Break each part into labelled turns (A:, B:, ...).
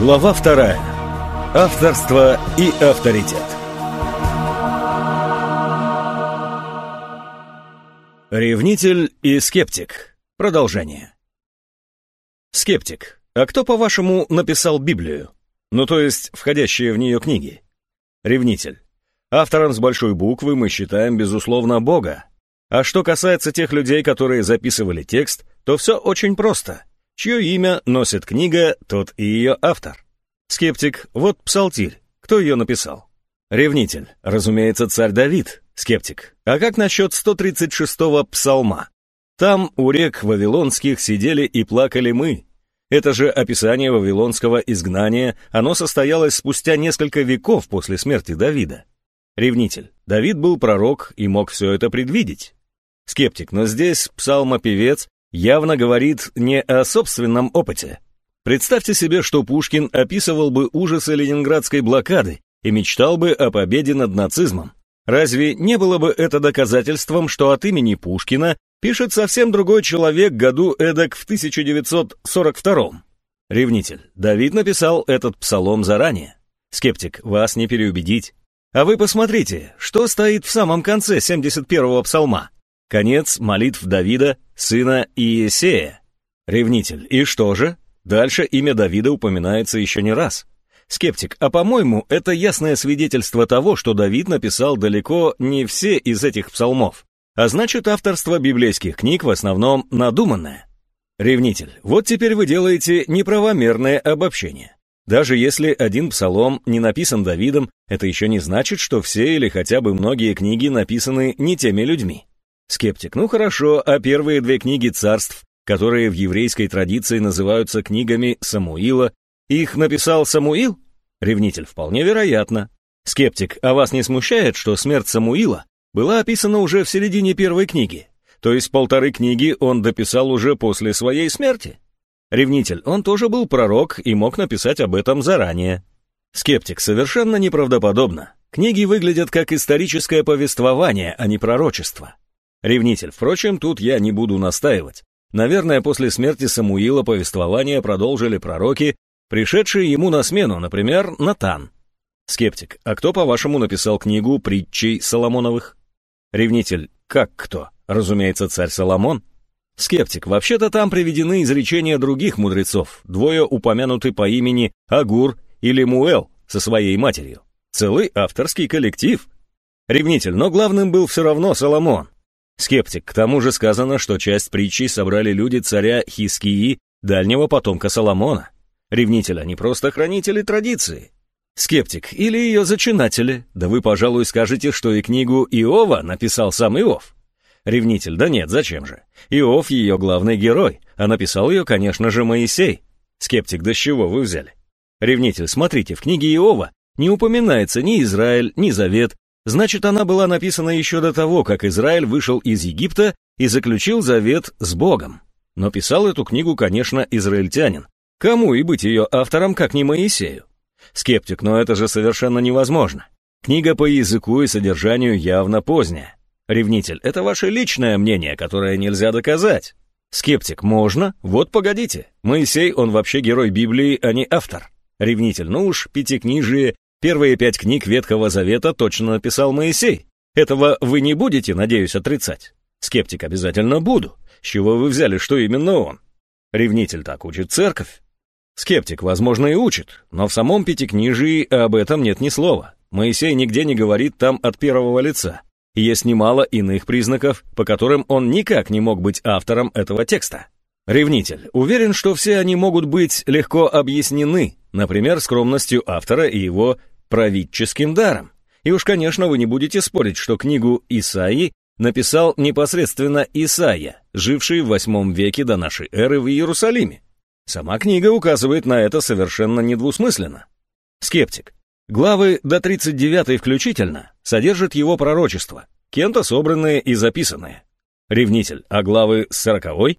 A: Глава вторая. Авторство и авторитет. Ревнитель и скептик. Продолжение. Скептик. А кто, по-вашему, написал Библию? Ну, то есть, входящие в нее книги. Ревнитель. Автором с большой буквы мы считаем, безусловно, Бога. А что касается тех людей, которые записывали текст, то все очень просто. Чье имя носит книга, тот и ее автор. Скептик, вот псалтирь. Кто ее написал? Ревнитель, разумеется, царь Давид. Скептик, а как насчет 136-го псалма? Там у рек вавилонских сидели и плакали мы. Это же описание вавилонского изгнания, оно состоялось спустя несколько веков после смерти Давида. Ревнитель, Давид был пророк и мог все это предвидеть. Скептик, но здесь псалмопевец явно говорит не о собственном опыте. Представьте себе, что Пушкин описывал бы ужасы ленинградской блокады и мечтал бы о победе над нацизмом. Разве не было бы это доказательством, что от имени Пушкина пишет совсем другой человек году эдак в 1942 Ревнитель. Давид написал этот псалом заранее. Скептик, вас не переубедить. А вы посмотрите, что стоит в самом конце 71-го псалма. Конец молитв Давида, сына Иесея. Ревнитель. И что же? Дальше имя Давида упоминается еще не раз. Скептик, а по-моему, это ясное свидетельство того, что Давид написал далеко не все из этих псалмов. А значит, авторство библейских книг в основном надуманное. Ревнитель, вот теперь вы делаете неправомерное обобщение. Даже если один псалом не написан Давидом, это еще не значит, что все или хотя бы многие книги написаны не теми людьми. Скептик, ну хорошо, а первые две книги царств, которые в еврейской традиции называются книгами Самуила, их написал Самуил? Ревнитель, вполне вероятно. Скептик, а вас не смущает, что смерть Самуила была описана уже в середине первой книги? То есть полторы книги он дописал уже после своей смерти? Ревнитель, он тоже был пророк и мог написать об этом заранее. Скептик, совершенно неправдоподобно. Книги выглядят как историческое повествование, а не пророчество. Ревнитель, впрочем, тут я не буду настаивать. Наверное, после смерти Самуила повествование продолжили пророки, пришедшие ему на смену, например, Натан. Скептик, а кто, по-вашему, написал книгу притчей Соломоновых? Ревнитель, как кто? Разумеется, царь Соломон. Скептик, вообще-то там приведены изречения других мудрецов, двое упомянуты по имени Агур или Муэл со своей матерью. Целый авторский коллектив. Ревнитель, но главным был все равно Соломон. Скептик, к тому же сказано, что часть притчей собрали люди царя Хискии, дальнего потомка Соломона. Ревнитель, они просто хранители традиции. Скептик, или ее зачинатели. Да вы, пожалуй, скажете, что и книгу Иова написал сам Иов. Ревнитель, да нет, зачем же? Иов ее главный герой, а написал ее, конечно же, Моисей. Скептик, да с чего вы взяли? Ревнитель, смотрите, в книге Иова не упоминается ни Израиль, ни Завет, значит, она была написана еще до того, как Израиль вышел из Египта и заключил завет с Богом. Но писал эту книгу, конечно, израильтянин. Кому и быть ее автором, как не Моисею? Скептик, но это же совершенно невозможно. Книга по языку и содержанию явно поздняя. Ревнитель, это ваше личное мнение, которое нельзя доказать. Скептик, можно? Вот погодите. Моисей, он вообще герой Библии, а не автор. Ревнитель, ну уж, пятикнижие, первые пять книг Ветхого Завета точно написал Моисей. Этого вы не будете, надеюсь, отрицать? Скептик, обязательно буду. С чего вы взяли, что именно он? Ревнитель так учит церковь. Скептик, возможно, и учит, но в самом Пятикнижии об этом нет ни слова. Моисей нигде не говорит там от первого лица есть немало иных признаков, по которым он никак не мог быть автором этого текста. Ревнитель уверен, что все они могут быть легко объяснены, например, скромностью автора и его правительским даром. И уж, конечно, вы не будете спорить, что книгу Исаии написал непосредственно Исаия, живший в восьмом веке до нашей эры в Иерусалиме. Сама книга указывает на это совершенно недвусмысленно. Скептик. Главы до 39 включительно содержат его пророчества, кем-то собранные и записанные. Ревнитель, а главы с 40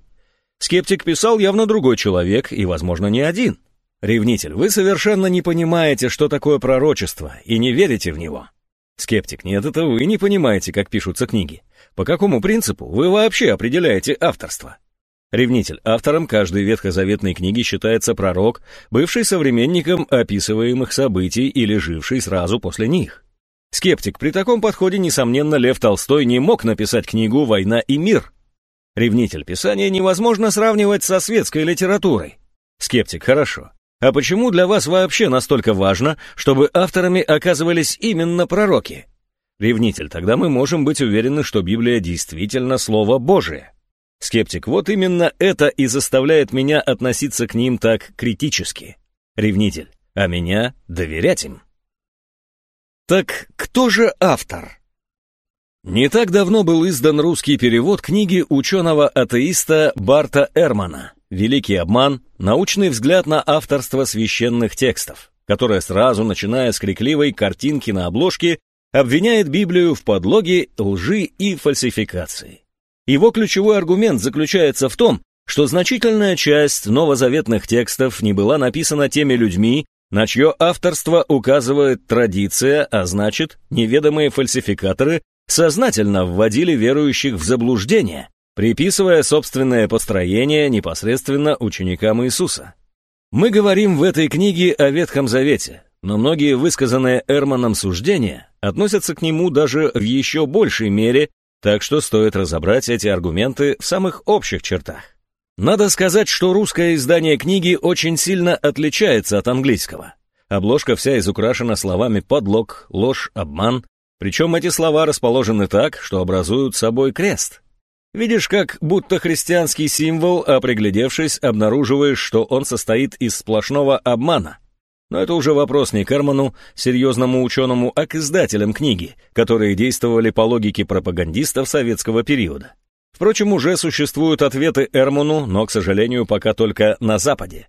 A: Скептик писал явно другой человек и, возможно, не один. Ревнитель, вы совершенно не понимаете, что такое пророчество, и не верите в него. Скептик, нет, это вы не понимаете, как пишутся книги. По какому принципу вы вообще определяете авторство? Ревнитель. Автором каждой ветхозаветной книги считается пророк, бывший современником описываемых событий или живший сразу после них. Скептик. При таком подходе, несомненно, Лев Толстой не мог написать книгу «Война и мир». Ревнитель. Писание невозможно сравнивать со светской литературой. Скептик. Хорошо. А почему для вас вообще настолько важно, чтобы авторами оказывались именно пророки? Ревнитель. Тогда мы можем быть уверены, что Библия действительно Слово Божие. Скептик, вот именно это и заставляет меня относиться к ним так критически. Ревнитель, а меня доверять им. Так кто же автор? Не так давно был издан русский перевод книги ученого-атеиста Барта Эрмана «Великий обман. Научный взгляд на авторство священных текстов», которая сразу, начиная с крикливой картинки на обложке, обвиняет Библию в подлоге, лжи и фальсификации. Его ключевой аргумент заключается в том, что значительная часть новозаветных текстов не была написана теми людьми, на чье авторство указывает традиция, а значит, неведомые фальсификаторы сознательно вводили верующих в заблуждение, приписывая собственное построение непосредственно ученикам Иисуса. Мы говорим в этой книге о Ветхом Завете, но многие высказанные Эрманом суждения относятся к нему даже в еще большей мере, так что стоит разобрать эти аргументы в самых общих чертах. Надо сказать, что русское издание книги очень сильно отличается от английского. Обложка вся изукрашена словами «подлог», «ложь», «обман», причем эти слова расположены так, что образуют собой крест. Видишь, как будто христианский символ, а приглядевшись, обнаруживаешь, что он состоит из сплошного обмана. Но это уже вопрос не к Эрману, серьезному ученому, а к издателям книги, которые действовали по логике пропагандистов советского периода. Впрочем, уже существуют ответы Эрману, но, к сожалению, пока только на Западе.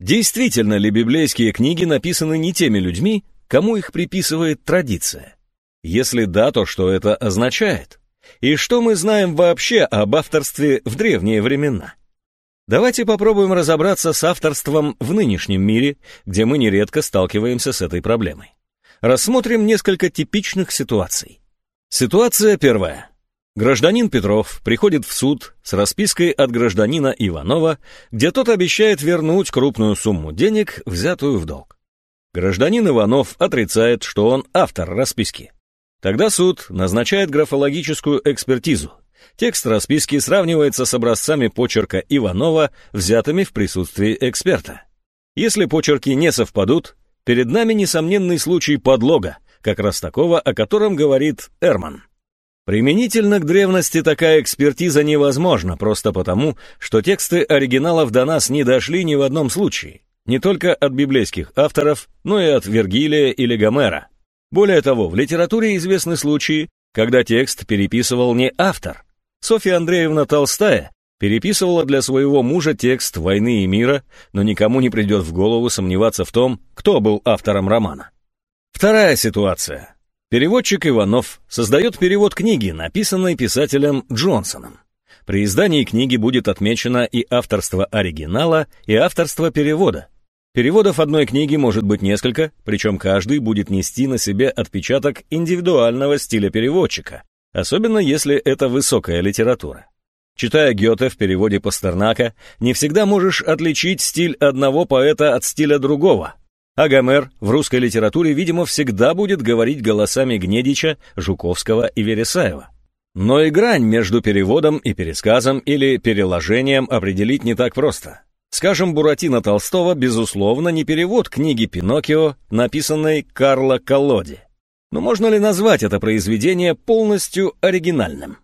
A: Действительно ли библейские книги написаны не теми людьми, кому их приписывает традиция? Если да, то что это означает? И что мы знаем вообще об авторстве в древние времена? Давайте попробуем разобраться с авторством в нынешнем мире, где мы нередко сталкиваемся с этой проблемой. Рассмотрим несколько типичных ситуаций. Ситуация первая. Гражданин Петров приходит в суд с распиской от гражданина Иванова, где тот обещает вернуть крупную сумму денег, взятую в долг. Гражданин Иванов отрицает, что он автор расписки. Тогда суд назначает графологическую экспертизу, Текст расписки сравнивается с образцами почерка Иванова, взятыми в присутствии эксперта. Если почерки не совпадут, перед нами несомненный случай подлога, как раз такого, о котором говорит Эрман. Применительно к древности такая экспертиза невозможна, просто потому, что тексты оригиналов до нас не дошли ни в одном случае, не только от библейских авторов, но и от Вергилия или Гомера. Более того, в литературе известны случаи, когда текст переписывал не автор, Софья Андреевна Толстая переписывала для своего мужа текст «Войны и мира», но никому не придет в голову сомневаться в том, кто был автором романа. Вторая ситуация. Переводчик Иванов создает перевод книги, написанной писателем Джонсоном. При издании книги будет отмечено и авторство оригинала, и авторство перевода. Переводов одной книги может быть несколько, причем каждый будет нести на себе отпечаток индивидуального стиля переводчика, особенно если это высокая литература. Читая Гёте в переводе Пастернака, не всегда можешь отличить стиль одного поэта от стиля другого. А Гомер в русской литературе, видимо, всегда будет говорить голосами Гнедича, Жуковского и Вересаева. Но и грань между переводом и пересказом или переложением определить не так просто. Скажем, Буратино Толстого, безусловно, не перевод книги «Пиноккио», написанной Карло Колоди. Но можно ли назвать это произведение полностью оригинальным?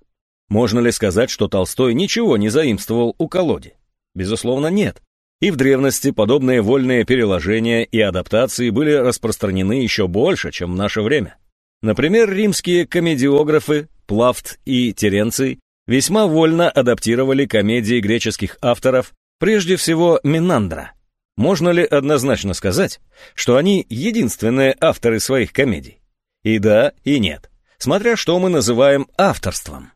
A: Можно ли сказать, что Толстой ничего не заимствовал у Колоди? Безусловно, нет. И в древности подобные вольные переложения и адаптации были распространены еще больше, чем в наше время. Например, римские комедиографы Плафт и Теренций весьма вольно адаптировали комедии греческих авторов, прежде всего Минандра. Можно ли однозначно сказать, что они единственные авторы своих комедий? И да, и нет, смотря что мы называем авторством.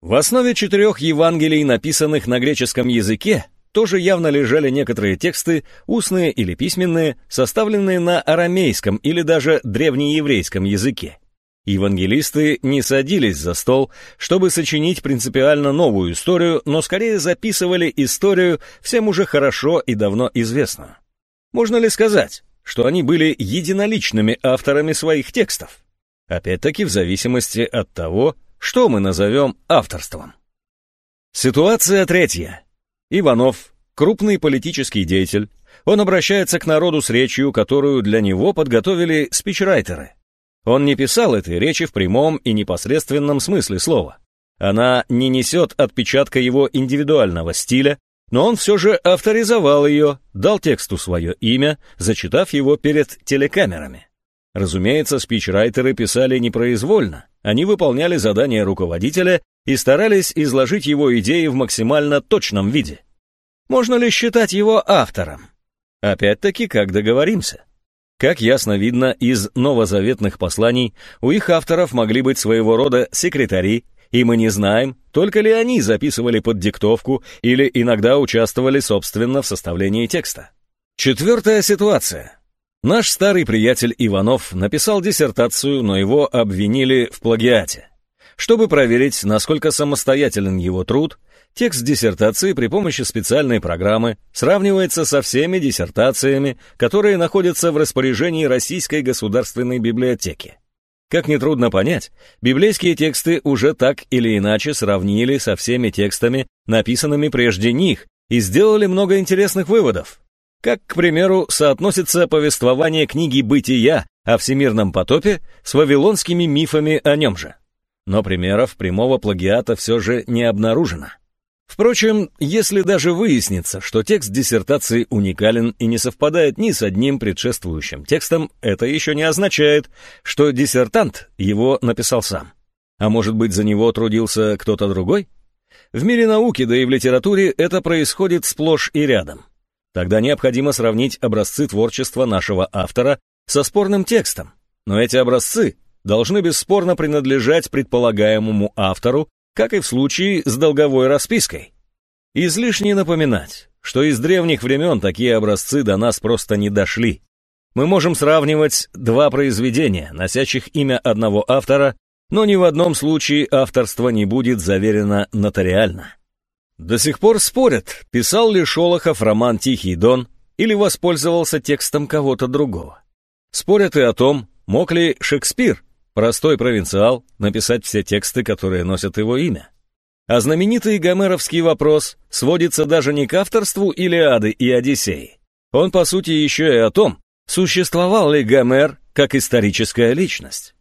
A: В основе четырех Евангелий, написанных на греческом языке, тоже явно лежали некоторые тексты, устные или письменные, составленные на арамейском или даже древнееврейском языке. Евангелисты не садились за стол, чтобы сочинить принципиально новую историю, но скорее записывали историю, всем уже хорошо и давно известную. Можно ли сказать, что они были единоличными авторами своих текстов? Опять-таки в зависимости от того, что мы назовем авторством. Ситуация третья. Иванов, крупный политический деятель, он обращается к народу с речью, которую для него подготовили спичрайтеры. Он не писал этой речи в прямом и непосредственном смысле слова. Она не несет отпечатка его индивидуального стиля, но он все же авторизовал ее, дал тексту свое имя, зачитав его перед телекамерами. Разумеется, спичрайтеры писали непроизвольно, они выполняли задания руководителя и старались изложить его идеи в максимально точном виде. Можно ли считать его автором? Опять-таки, как договоримся. Как ясно видно из новозаветных посланий, у их авторов могли быть своего рода секретари, и мы не знаем, только ли они записывали под диктовку или иногда участвовали собственно в составлении текста. Четвертая ситуация. Наш старый приятель Иванов написал диссертацию, но его обвинили в плагиате. Чтобы проверить, насколько самостоятелен его труд, Текст диссертации при помощи специальной программы сравнивается со всеми диссертациями, которые находятся в распоряжении Российской государственной библиотеки. Как нетрудно понять, библейские тексты уже так или иначе сравнили со всеми текстами, написанными прежде них, и сделали много интересных выводов. Как, к примеру, соотносится повествование книги «Бытия» о всемирном потопе с вавилонскими мифами о нем же. Но примеров прямого плагиата все же не обнаружено. Впрочем, если даже выяснится, что текст диссертации уникален и не совпадает ни с одним предшествующим текстом, это еще не означает, что диссертант его написал сам. А может быть, за него трудился кто-то другой? В мире науки, да и в литературе это происходит сплошь и рядом. Тогда необходимо сравнить образцы творчества нашего автора со спорным текстом. Но эти образцы должны бесспорно принадлежать предполагаемому автору как и в случае с долговой распиской. Излишне напоминать, что из древних времен такие образцы до нас просто не дошли. Мы можем сравнивать два произведения, носящих имя одного автора, но ни в одном случае авторство не будет заверено нотариально. До сих пор спорят, писал ли Шолохов роман «Тихий дон» или воспользовался текстом кого-то другого. Спорят и о том, мог ли Шекспир Простой провинциал написать все тексты, которые носят его имя. А знаменитый гомеровский вопрос сводится даже не к авторству Илиады и Одиссеи. Он, по сути, еще и о том, существовал ли Гомер как историческая личность.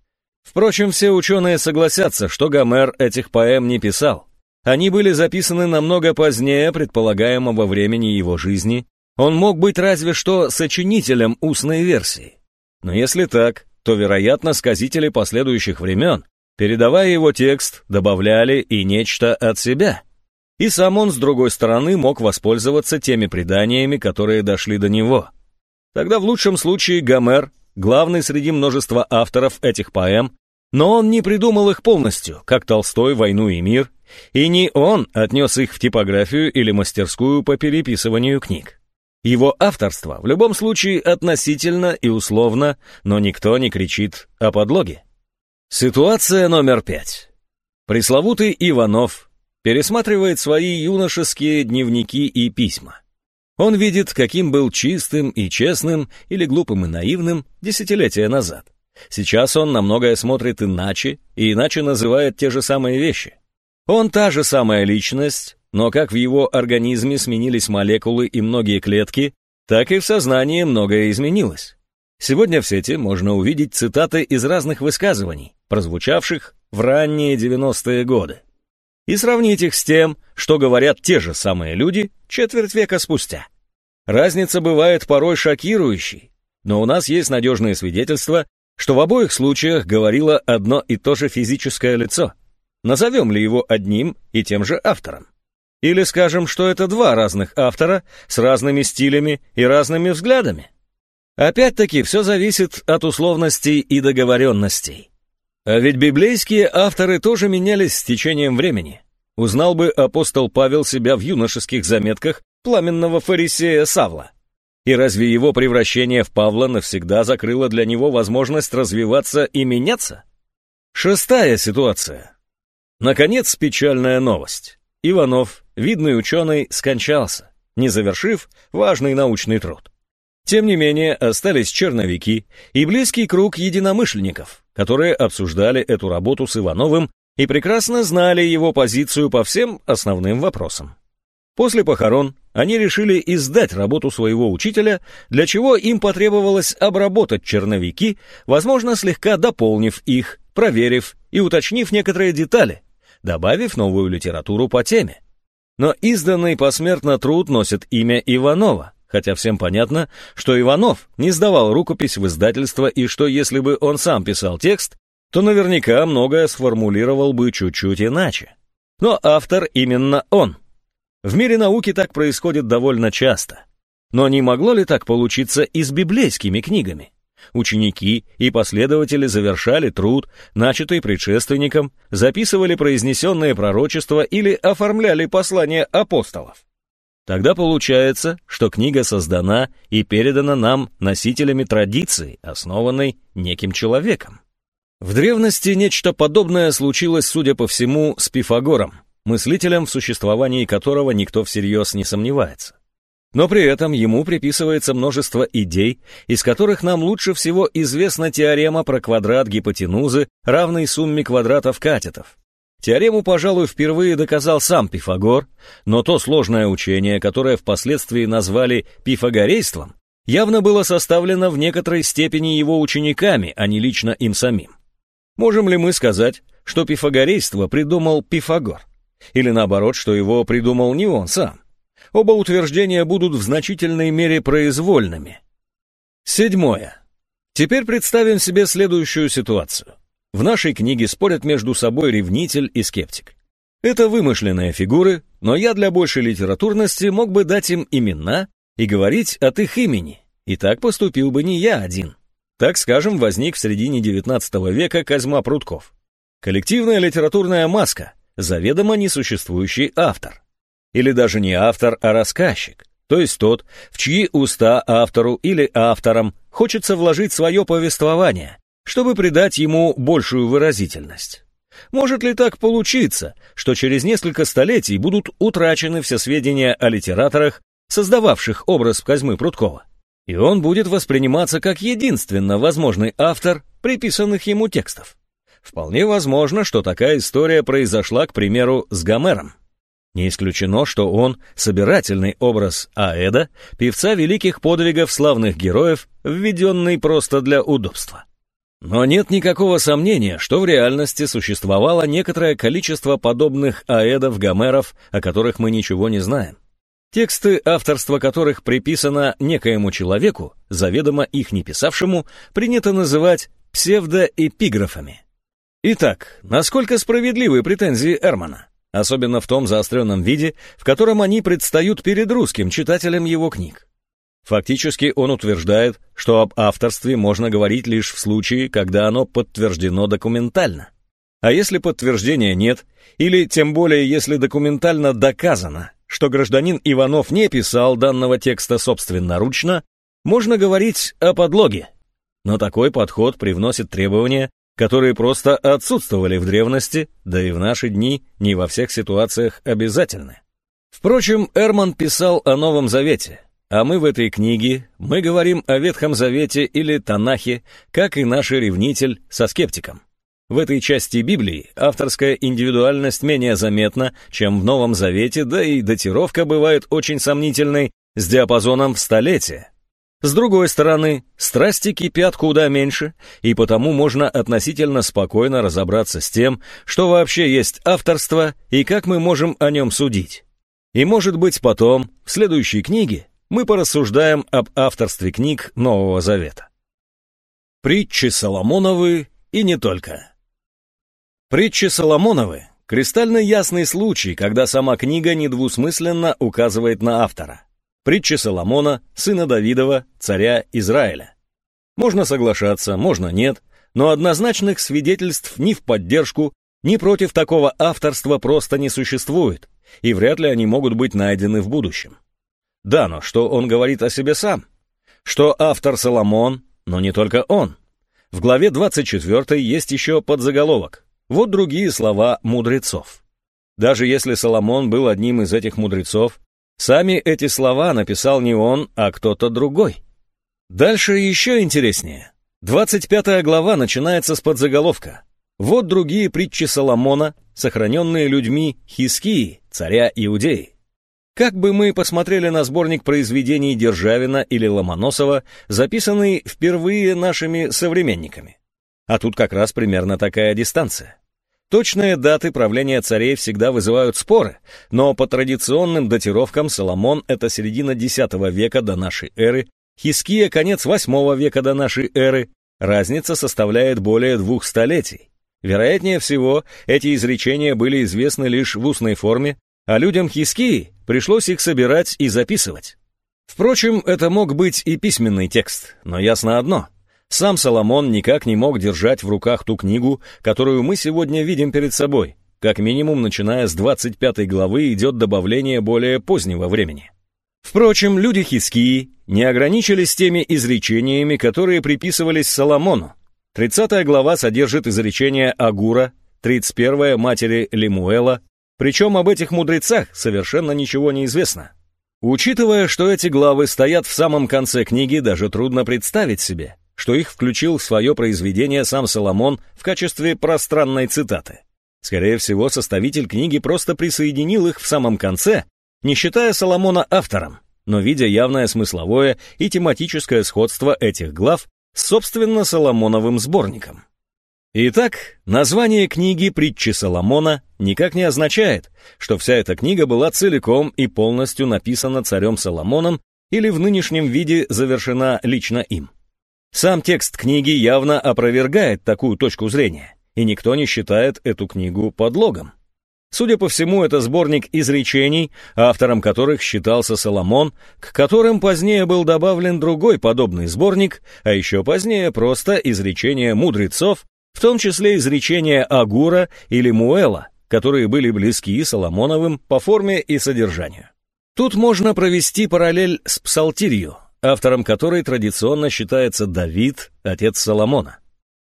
A: Впрочем, все ученые согласятся, что Гомер этих поэм не писал. Они были записаны намного позднее предполагаемого времени его жизни. Он мог быть разве что сочинителем устной версии. Но если так, то, вероятно, сказители последующих времен, передавая его текст, добавляли и нечто от себя. И сам он, с другой стороны, мог воспользоваться теми преданиями, которые дошли до него. Тогда в лучшем случае Гомер, главный среди множества авторов этих поэм, но он не придумал их полностью, как Толстой «Войну и мир», и не он отнес их в типографию или мастерскую по переписыванию книг. Его авторство в любом случае относительно и условно, но никто не кричит о подлоге. Ситуация номер пять. Пресловутый Иванов пересматривает свои юношеские дневники и письма. Он видит, каким был чистым и честным или глупым и наивным десятилетия назад. Сейчас он на многое смотрит иначе и иначе называет те же самые вещи. Он та же самая личность, но как в его организме сменились молекулы и многие клетки, так и в сознании многое изменилось. Сегодня в сети можно увидеть цитаты из разных высказываний, прозвучавших в ранние 90-е годы, и сравнить их с тем, что говорят те же самые люди четверть века спустя. Разница бывает порой шокирующей, но у нас есть надежные свидетельства, что в обоих случаях говорило одно и то же физическое лицо. Назовем ли его одним и тем же автором? Или скажем, что это два разных автора с разными стилями и разными взглядами? Опять-таки, все зависит от условностей и договоренностей. А ведь библейские авторы тоже менялись с течением времени. Узнал бы апостол Павел себя в юношеских заметках пламенного фарисея Савла. И разве его превращение в Павла навсегда закрыло для него возможность развиваться и меняться? Шестая ситуация. Наконец, печальная новость. Иванов, видный ученый, скончался, не завершив важный научный труд. Тем не менее, остались черновики и близкий круг единомышленников, которые обсуждали эту работу с Ивановым и прекрасно знали его позицию по всем основным вопросам. После похорон они решили издать работу своего учителя, для чего им потребовалось обработать черновики, возможно, слегка дополнив их, проверив и уточнив некоторые детали, добавив новую литературу по теме. Но изданный посмертно труд носит имя Иванова, хотя всем понятно, что Иванов не сдавал рукопись в издательство и что если бы он сам писал текст, то наверняка многое сформулировал бы чуть-чуть иначе. Но автор именно он. В мире науки так происходит довольно часто. Но не могло ли так получиться и с библейскими книгами? Ученики и последователи завершали труд, начатый предшественником, записывали произнесенные пророчества или оформляли послания апостолов. Тогда получается, что книга создана и передана нам носителями традиции, основанной неким человеком. В древности нечто подобное случилось, судя по всему, с Пифагором, мыслителем, в существовании которого никто всерьез не сомневается. Но при этом ему приписывается множество идей, из которых нам лучше всего известна теорема про квадрат гипотенузы, равный сумме квадратов катетов. Теорему, пожалуй, впервые доказал сам Пифагор, но то сложное учение, которое впоследствии назвали пифагорейством, явно было составлено в некоторой степени его учениками, а не лично им самим. Можем ли мы сказать, что пифагорейство придумал Пифагор? Или наоборот, что его придумал не он сам? Оба утверждения будут в значительной мере произвольными. Седьмое. Теперь представим себе следующую ситуацию. В нашей книге спорят между собой ревнитель и скептик. Это вымышленные фигуры, но я для большей литературности мог бы дать им имена и говорить от их имени, и так поступил бы не я один. Так, скажем, возник в середине XIX века Козьма Прутков. Коллективная литературная маска, заведомо несуществующий автор или даже не автор, а рассказчик, то есть тот, в чьи уста автору или авторам хочется вложить свое повествование, чтобы придать ему большую выразительность. Может ли так получиться, что через несколько столетий будут утрачены все сведения о литераторах, создававших образ Козьмы Прудкова? И он будет восприниматься как единственно возможный автор приписанных ему текстов. Вполне возможно, что такая история произошла, к примеру, с Гомером. Не исключено, что он — собирательный образ Аэда, певца великих подвигов славных героев, введенный просто для удобства. Но нет никакого сомнения, что в реальности существовало некоторое количество подобных аэдов-гомеров, о которых мы ничего не знаем. Тексты, авторство которых приписано некоему человеку, заведомо их не писавшему, принято называть псевдоэпиграфами. Итак, насколько справедливы претензии Эрмана? Особенно в том заостренном виде, в котором они предстают перед русским читателем его книг. Фактически он утверждает, что об авторстве можно говорить лишь в случае, когда оно подтверждено документально. А если подтверждения нет, или тем более если документально доказано, что гражданин Иванов не писал данного текста собственноручно, можно говорить о подлоге. Но такой подход привносит требования, которые просто отсутствовали в древности, да и в наши дни не во всех ситуациях обязательны. Впрочем, Эрман писал о Новом Завете, а мы в этой книге, мы говорим о Ветхом Завете или Танахе, как и наш ревнитель со скептиком. В этой части Библии авторская индивидуальность менее заметна, чем в Новом Завете, да и датировка бывает очень сомнительной, с диапазоном в столетие. С другой стороны, страсти кипят куда меньше, и потому можно относительно спокойно разобраться с тем, что вообще есть авторство и как мы можем о нем судить. И может быть потом, в следующей книге, мы порассуждаем об авторстве книг Нового Завета. Притчи Соломоновы и не только. Притчи Соломоновы — кристально ясный случай, когда сама книга недвусмысленно указывает на автора. Притча Соломона, сына Давидова, царя Израиля. Можно соглашаться, можно нет, но однозначных свидетельств ни в поддержку, ни против такого авторства просто не существует, и вряд ли они могут быть найдены в будущем. Да, но что он говорит о себе сам? Что автор Соломон, но не только он. В главе 24 есть еще подзаголовок. Вот другие слова мудрецов. Даже если Соломон был одним из этих мудрецов, сами эти слова написал не он, а кто-то другой. Дальше еще интереснее. 25 глава начинается с подзаголовка. Вот другие притчи Соломона, сохраненные людьми Хискии, царя Иудеи. Как бы мы посмотрели на сборник произведений Державина или Ломоносова, записанный впервые нашими современниками? А тут как раз примерно такая дистанция. Точные даты правления царей всегда вызывают споры, но по традиционным датировкам Соломон — это середина X века до нашей эры, Хиския — конец VIII века до нашей эры, разница составляет более двух столетий. Вероятнее всего, эти изречения были известны лишь в устной форме, а людям Хискии пришлось их собирать и записывать. Впрочем, это мог быть и письменный текст, но ясно одно. Сам Соломон никак не мог держать в руках ту книгу, которую мы сегодня видим перед собой. Как минимум, начиная с 25 главы идет добавление более позднего времени. Впрочем, люди Хискии не ограничились теми изречениями, которые приписывались Соломону. 30 глава содержит изречение Агура, 31 матери Лемуэла, причем об этих мудрецах совершенно ничего не известно. Учитывая, что эти главы стоят в самом конце книги, даже трудно представить себе, что их включил в свое произведение сам Соломон в качестве пространной цитаты. Скорее всего, составитель книги просто присоединил их в самом конце, не считая Соломона автором, но видя явное смысловое и тематическое сходство этих глав с собственно Соломоновым сборником. Итак, название книги «Притчи Соломона» никак не означает, что вся эта книга была целиком и полностью написана царем Соломоном или в нынешнем виде завершена лично им. Сам текст книги явно опровергает такую точку зрения, и никто не считает эту книгу подлогом. Судя по всему, это сборник изречений, автором которых считался Соломон, к которым позднее был добавлен другой подобный сборник, а еще позднее просто изречения мудрецов, в том числе изречения Агура или Муэла, которые были близки Соломоновым по форме и содержанию. Тут можно провести параллель с Псалтирью, автором которой традиционно считается Давид, отец Соломона.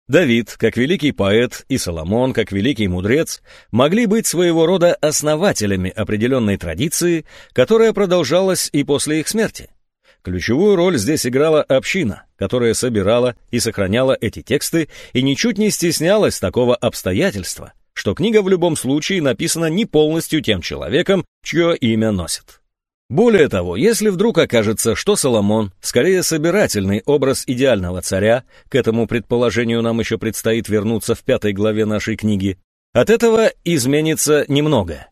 A: Давид, как великий поэт, и Соломон, как великий мудрец, могли быть своего рода основателями определенной традиции, которая продолжалась и после их смерти. Ключевую роль здесь играла община, которая собирала и сохраняла эти тексты и ничуть не стеснялась такого обстоятельства, что книга в любом случае написана не полностью тем человеком, чье имя носит. Более того, если вдруг окажется, что Соломон скорее собирательный образ идеального царя, к этому предположению нам еще предстоит вернуться в пятой главе нашей книги, от этого изменится немного.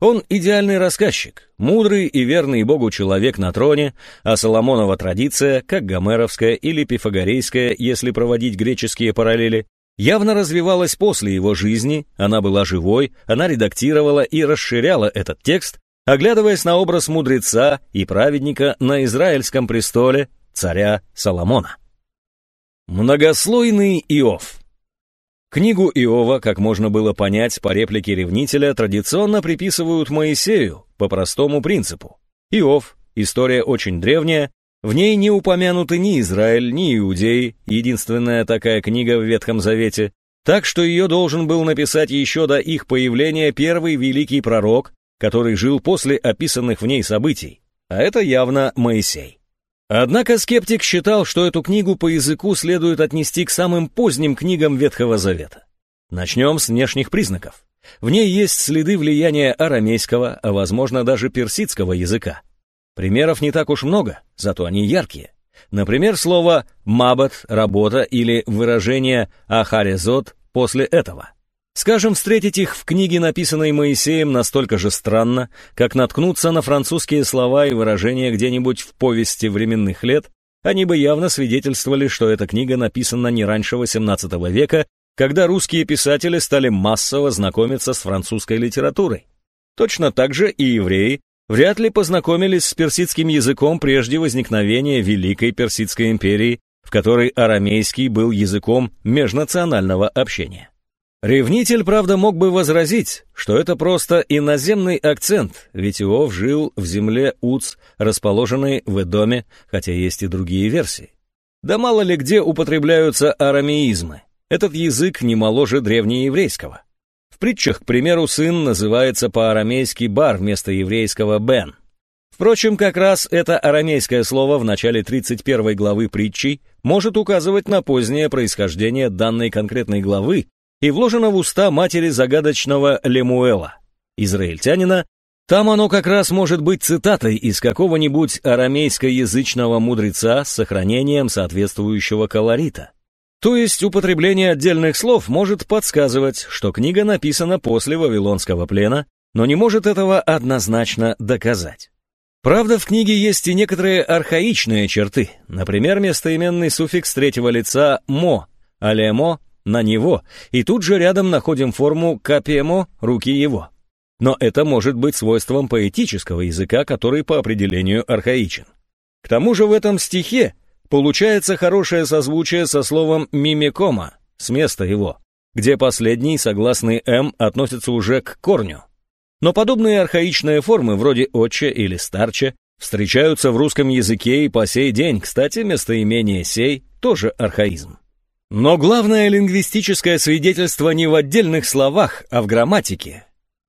A: Он идеальный рассказчик, мудрый и верный Богу человек на троне, а Соломонова традиция, как гомеровская или пифагорейская, если проводить греческие параллели, явно развивалась после его жизни, она была живой, она редактировала и расширяла этот текст, оглядываясь на образ мудреца и праведника на израильском престоле, царя Соломона. Многослойный Иов Книгу Иова, как можно было понять по реплике ревнителя, традиционно приписывают Моисею по простому принципу. Иов, история очень древняя, в ней не упомянуты ни Израиль, ни Иудеи, единственная такая книга в Ветхом Завете, так что ее должен был написать еще до их появления первый великий пророк, который жил после описанных в ней событий, а это явно Моисей. Однако скептик считал, что эту книгу по языку следует отнести к самым поздним книгам Ветхого Завета. Начнем с внешних признаков. В ней есть следы влияния арамейского, а возможно даже персидского языка. Примеров не так уж много, зато они яркие. Например, слово «мабат» — «работа» или выражение «ахарезот» после этого. Скажем, встретить их в книге, написанной Моисеем, настолько же странно, как наткнуться на французские слова и выражения где-нибудь в повести временных лет, они бы явно свидетельствовали, что эта книга написана не раньше XVIII века, когда русские писатели стали массово знакомиться с французской литературой. Точно так же и евреи вряд ли познакомились с персидским языком прежде возникновения Великой Персидской империи, в которой арамейский был языком межнационального общения. Ревнитель, правда, мог бы возразить, что это просто иноземный акцент, ведь Иов жил в земле Уц, расположенной в Эдоме, хотя есть и другие версии. Да мало ли где употребляются арамеизмы. Этот язык не моложе древнееврейского. В притчах, к примеру, сын называется по-арамейски бар вместо еврейского бен. Впрочем, как раз это арамейское слово в начале 31 главы притчи может указывать на позднее происхождение данной конкретной главы и вложено в уста матери загадочного Лемуэла, израильтянина, там оно как раз может быть цитатой из какого-нибудь арамейско-язычного мудреца с сохранением соответствующего колорита. То есть употребление отдельных слов может подсказывать, что книга написана после Вавилонского плена, но не может этого однозначно доказать. Правда, в книге есть и некоторые архаичные черты, например, местоименный суффикс третьего лица «мо», «алемо» на него, и тут же рядом находим форму «капемо» руки его. Но это может быть свойством поэтического языка, который по определению архаичен. К тому же в этом стихе получается хорошее созвучие со словом «мимикома» с места его, где последний, согласный «м», относится уже к корню. Но подобные архаичные формы, вроде «отче» или «старче», встречаются в русском языке и по сей день, кстати, местоимение «сей» тоже архаизм. Но главное лингвистическое свидетельство не в отдельных словах, а в грамматике.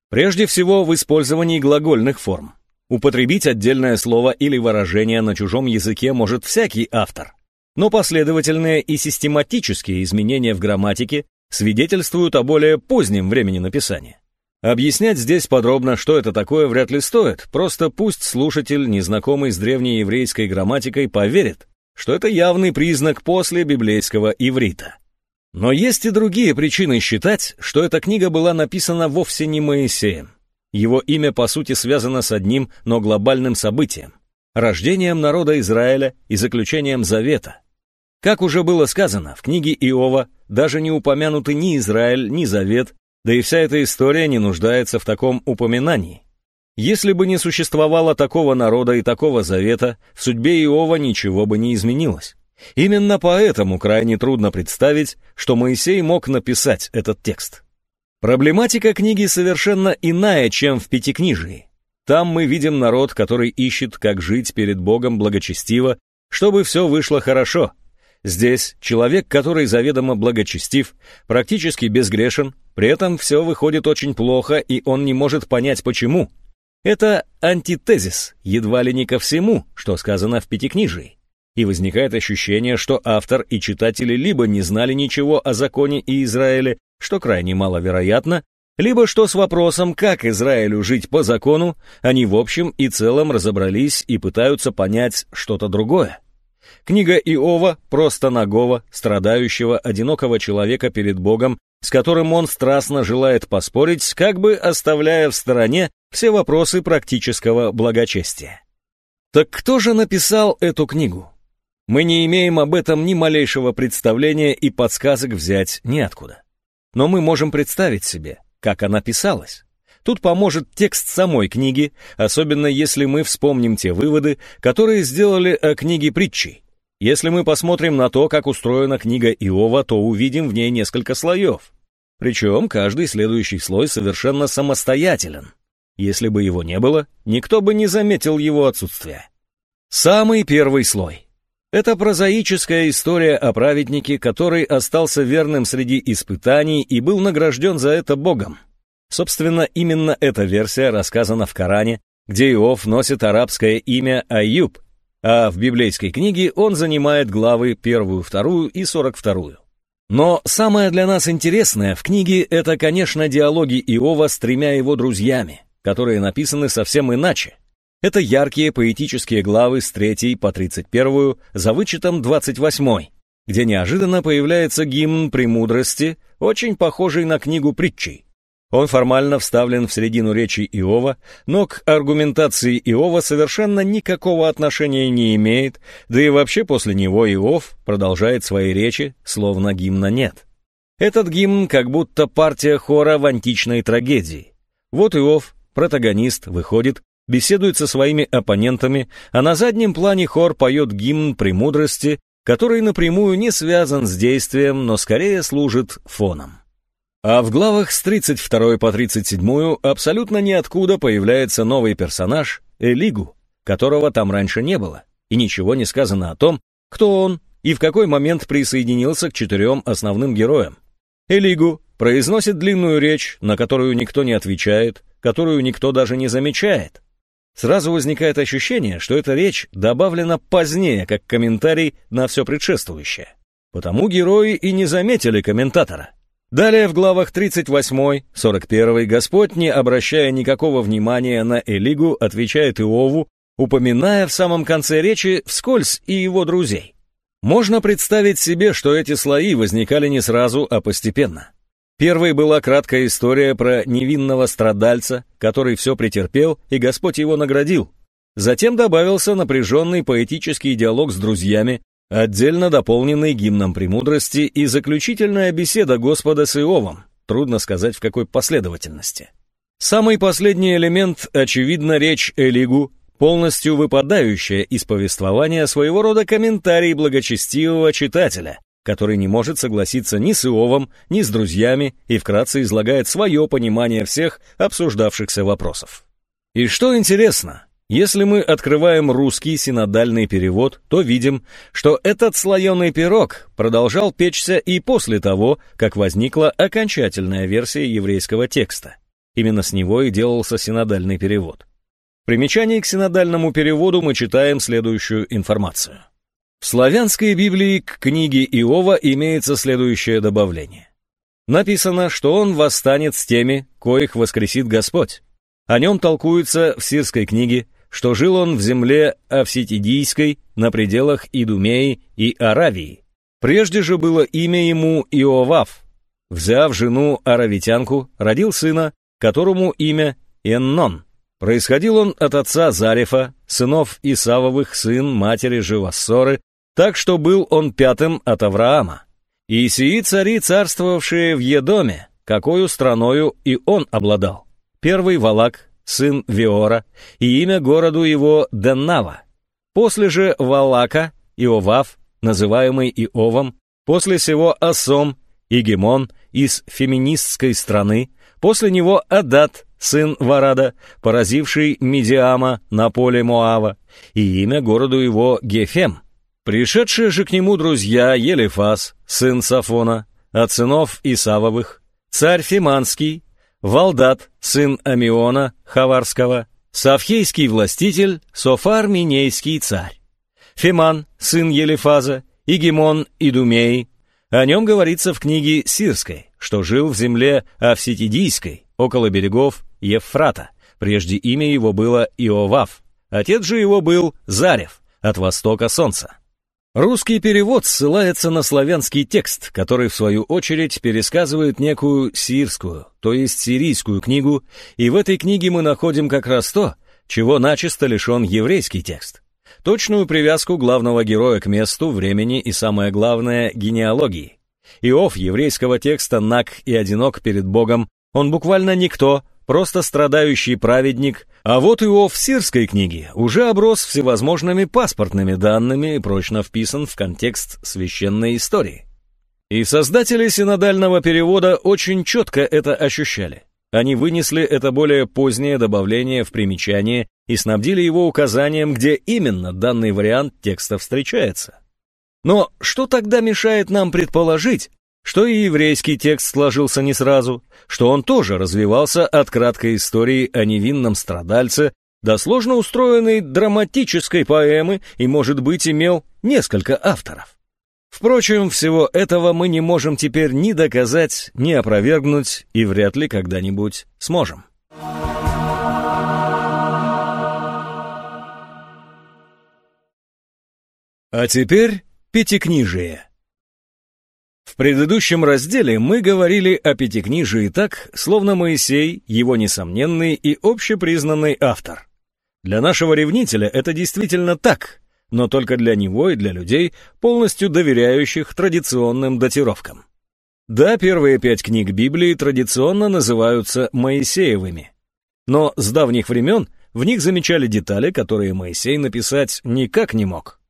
A: Прежде всего в использовании глагольных форм. Употребить отдельное слово или выражение на чужом языке может всякий автор. Но последовательные и систематические изменения в грамматике свидетельствуют о более позднем времени написания. Объяснять здесь подробно, что это такое, вряд ли стоит, просто пусть слушатель, незнакомый с древней еврейской грамматикой, поверит, что это явный признак после библейского иврита. Но есть и другие причины считать, что эта книга была написана вовсе не Моисеем. Его имя, по сути, связано с одним, но глобальным событием – рождением народа Израиля и заключением завета. Как уже было сказано, в книге Иова даже не упомянуты ни Израиль, ни завет, да и вся эта история не нуждается в таком упоминании. Если бы не существовало такого народа и такого завета, в судьбе Иова ничего бы не изменилось. Именно поэтому крайне трудно представить, что Моисей мог написать этот текст. Проблематика книги совершенно иная, чем в Пятикнижии. Там мы видим народ, который ищет, как жить перед Богом благочестиво, чтобы все вышло хорошо, Здесь человек, который заведомо благочестив, практически безгрешен, при этом все выходит очень плохо, и он не может понять почему. Это антитезис, едва ли не ко всему, что сказано в Пятикнижии. И возникает ощущение, что автор и читатели либо не знали ничего о законе и Израиле, что крайне маловероятно, либо что с вопросом, как Израилю жить по закону, они в общем и целом разобрались и пытаются понять что-то другое. Книга Иова просто нагого, страдающего, одинокого человека перед Богом, с которым он страстно желает поспорить, как бы оставляя в стороне все вопросы практического благочестия. Так кто же написал эту книгу? Мы не имеем об этом ни малейшего представления и подсказок взять неоткуда. Но мы можем представить себе, как она писалась. Тут поможет текст самой книги, особенно если мы вспомним те выводы, которые сделали о книге притчей. Если мы посмотрим на то, как устроена книга Иова, то увидим в ней несколько слоев. Причем каждый следующий слой совершенно самостоятелен. Если бы его не было, никто бы не заметил его отсутствия. Самый первый слой. Это прозаическая история о праведнике, который остался верным среди испытаний и был награжден за это Богом. Собственно, именно эта версия рассказана в Коране, где Иов носит арабское имя Аюб, а в библейской книге он занимает главы первую, вторую и сорок вторую. Но самое для нас интересное в книге — это, конечно, диалоги Иова с тремя его друзьями, которые написаны совсем иначе. Это яркие поэтические главы с 3 по 31 за вычетом 28, где неожиданно появляется гимн премудрости, очень похожий на книгу притчей. Он формально вставлен в середину речи Иова, но к аргументации Иова совершенно никакого отношения не имеет, да и вообще после него Иов продолжает свои речи, словно гимна нет. Этот гимн как будто партия хора в античной трагедии. Вот Иов, протагонист, выходит, беседует со своими оппонентами, а на заднем плане хор поет гимн премудрости, который напрямую не связан с действием, но скорее служит фоном. А в главах с 32 по 37 абсолютно ниоткуда появляется новый персонаж Элигу, которого там раньше не было, и ничего не сказано о том, кто он и в какой момент присоединился к четырем основным героям. Элигу произносит длинную речь, на которую никто не отвечает, которую никто даже не замечает. Сразу возникает ощущение, что эта речь добавлена позднее, как комментарий на все предшествующее. Потому герои и не заметили комментатора. Далее в главах 38-41 Господь, не обращая никакого внимания на Элигу, отвечает Иову, упоминая в самом конце речи вскользь и его друзей. Можно представить себе, что эти слои возникали не сразу, а постепенно. Первой была краткая история про невинного страдальца, который все претерпел, и Господь его наградил. Затем добавился напряженный поэтический диалог с друзьями, отдельно дополненный гимном премудрости и заключительная беседа Господа с Иовом, трудно сказать в какой последовательности. Самый последний элемент, очевидно, речь Элигу, полностью выпадающая из повествования своего рода комментарий благочестивого читателя, который не может согласиться ни с Иовом, ни с друзьями и вкратце излагает свое понимание всех обсуждавшихся вопросов. И что интересно, если мы открываем русский синодальный перевод, то видим, что этот слоеный пирог продолжал печься и после того, как возникла окончательная версия еврейского текста. Именно с него и делался синодальный перевод. В примечании к синодальному переводу мы читаем следующую информацию. В славянской Библии к книге Иова имеется следующее добавление. Написано, что он восстанет с теми, коих воскресит Господь. О нем толкуется в сирской книге, что жил он в земле Авситидийской на пределах Идумеи и Аравии. Прежде же было имя ему Иовав. Взяв жену аравитянку, родил сына, которому имя Эннон. Происходил он от отца Зарифа, сынов Исавовых, сын матери Живассоры, так что был он пятым от Авраама. И сии цари, царствовавшие в Едоме, какую страною и он обладал. Первый Валак, сын Виора, и имя городу его Деннава. После же Валака, Иовав, называемый Иовом, после сего Асом, Игемон из феминистской страны, после него Адат, сын Варада, поразивший Медиама на поле Моава, и имя городу его Гефем. Пришедшие же к нему друзья Елифас, сын Сафона, от сынов Исавовых, царь Фиманский, Валдат, сын Амиона, Хаварского, Савхейский властитель, Софар Минейский царь, Фиман, сын Елифаза, Игимон Идумей. О нем говорится в книге Сирской, что жил в земле Авситидийской, около берегов Евфрата. Прежде имя его было Иовав, отец же его был Зарев, от востока солнца. Русский перевод ссылается на славянский текст, который в свою очередь пересказывает некую сирскую, то есть сирийскую книгу, и в этой книге мы находим как раз то, чего начисто лишен еврейский текст. Точную привязку главного героя к месту, времени и, самое главное, генеалогии. Иов еврейского текста наг и одинок перед Богом, он буквально никто, просто страдающий праведник, а вот Иов в сирской книге уже оброс всевозможными паспортными данными и прочно вписан в контекст священной истории. И создатели синодального перевода очень четко это ощущали. Они вынесли это более позднее добавление в примечание и снабдили его указанием, где именно данный вариант текста встречается. Но что тогда мешает нам предположить, что и еврейский текст сложился не сразу, что он тоже развивался от краткой истории о невинном страдальце до сложно устроенной драматической поэмы и, может быть, имел несколько авторов. Впрочем, всего этого мы не можем теперь ни доказать, ни опровергнуть и вряд ли когда-нибудь сможем. А теперь пятикнижие. В предыдущем разделе мы говорили о Пятикнижии так, словно Моисей, его несомненный и общепризнанный автор. Для нашего ревнителя это действительно так, но только для него и для людей, полностью доверяющих традиционным датировкам. Да, первые пять книг Библии традиционно называются Моисеевыми. Но с давних времен в них замечали детали, которые Моисей написать никак не мог.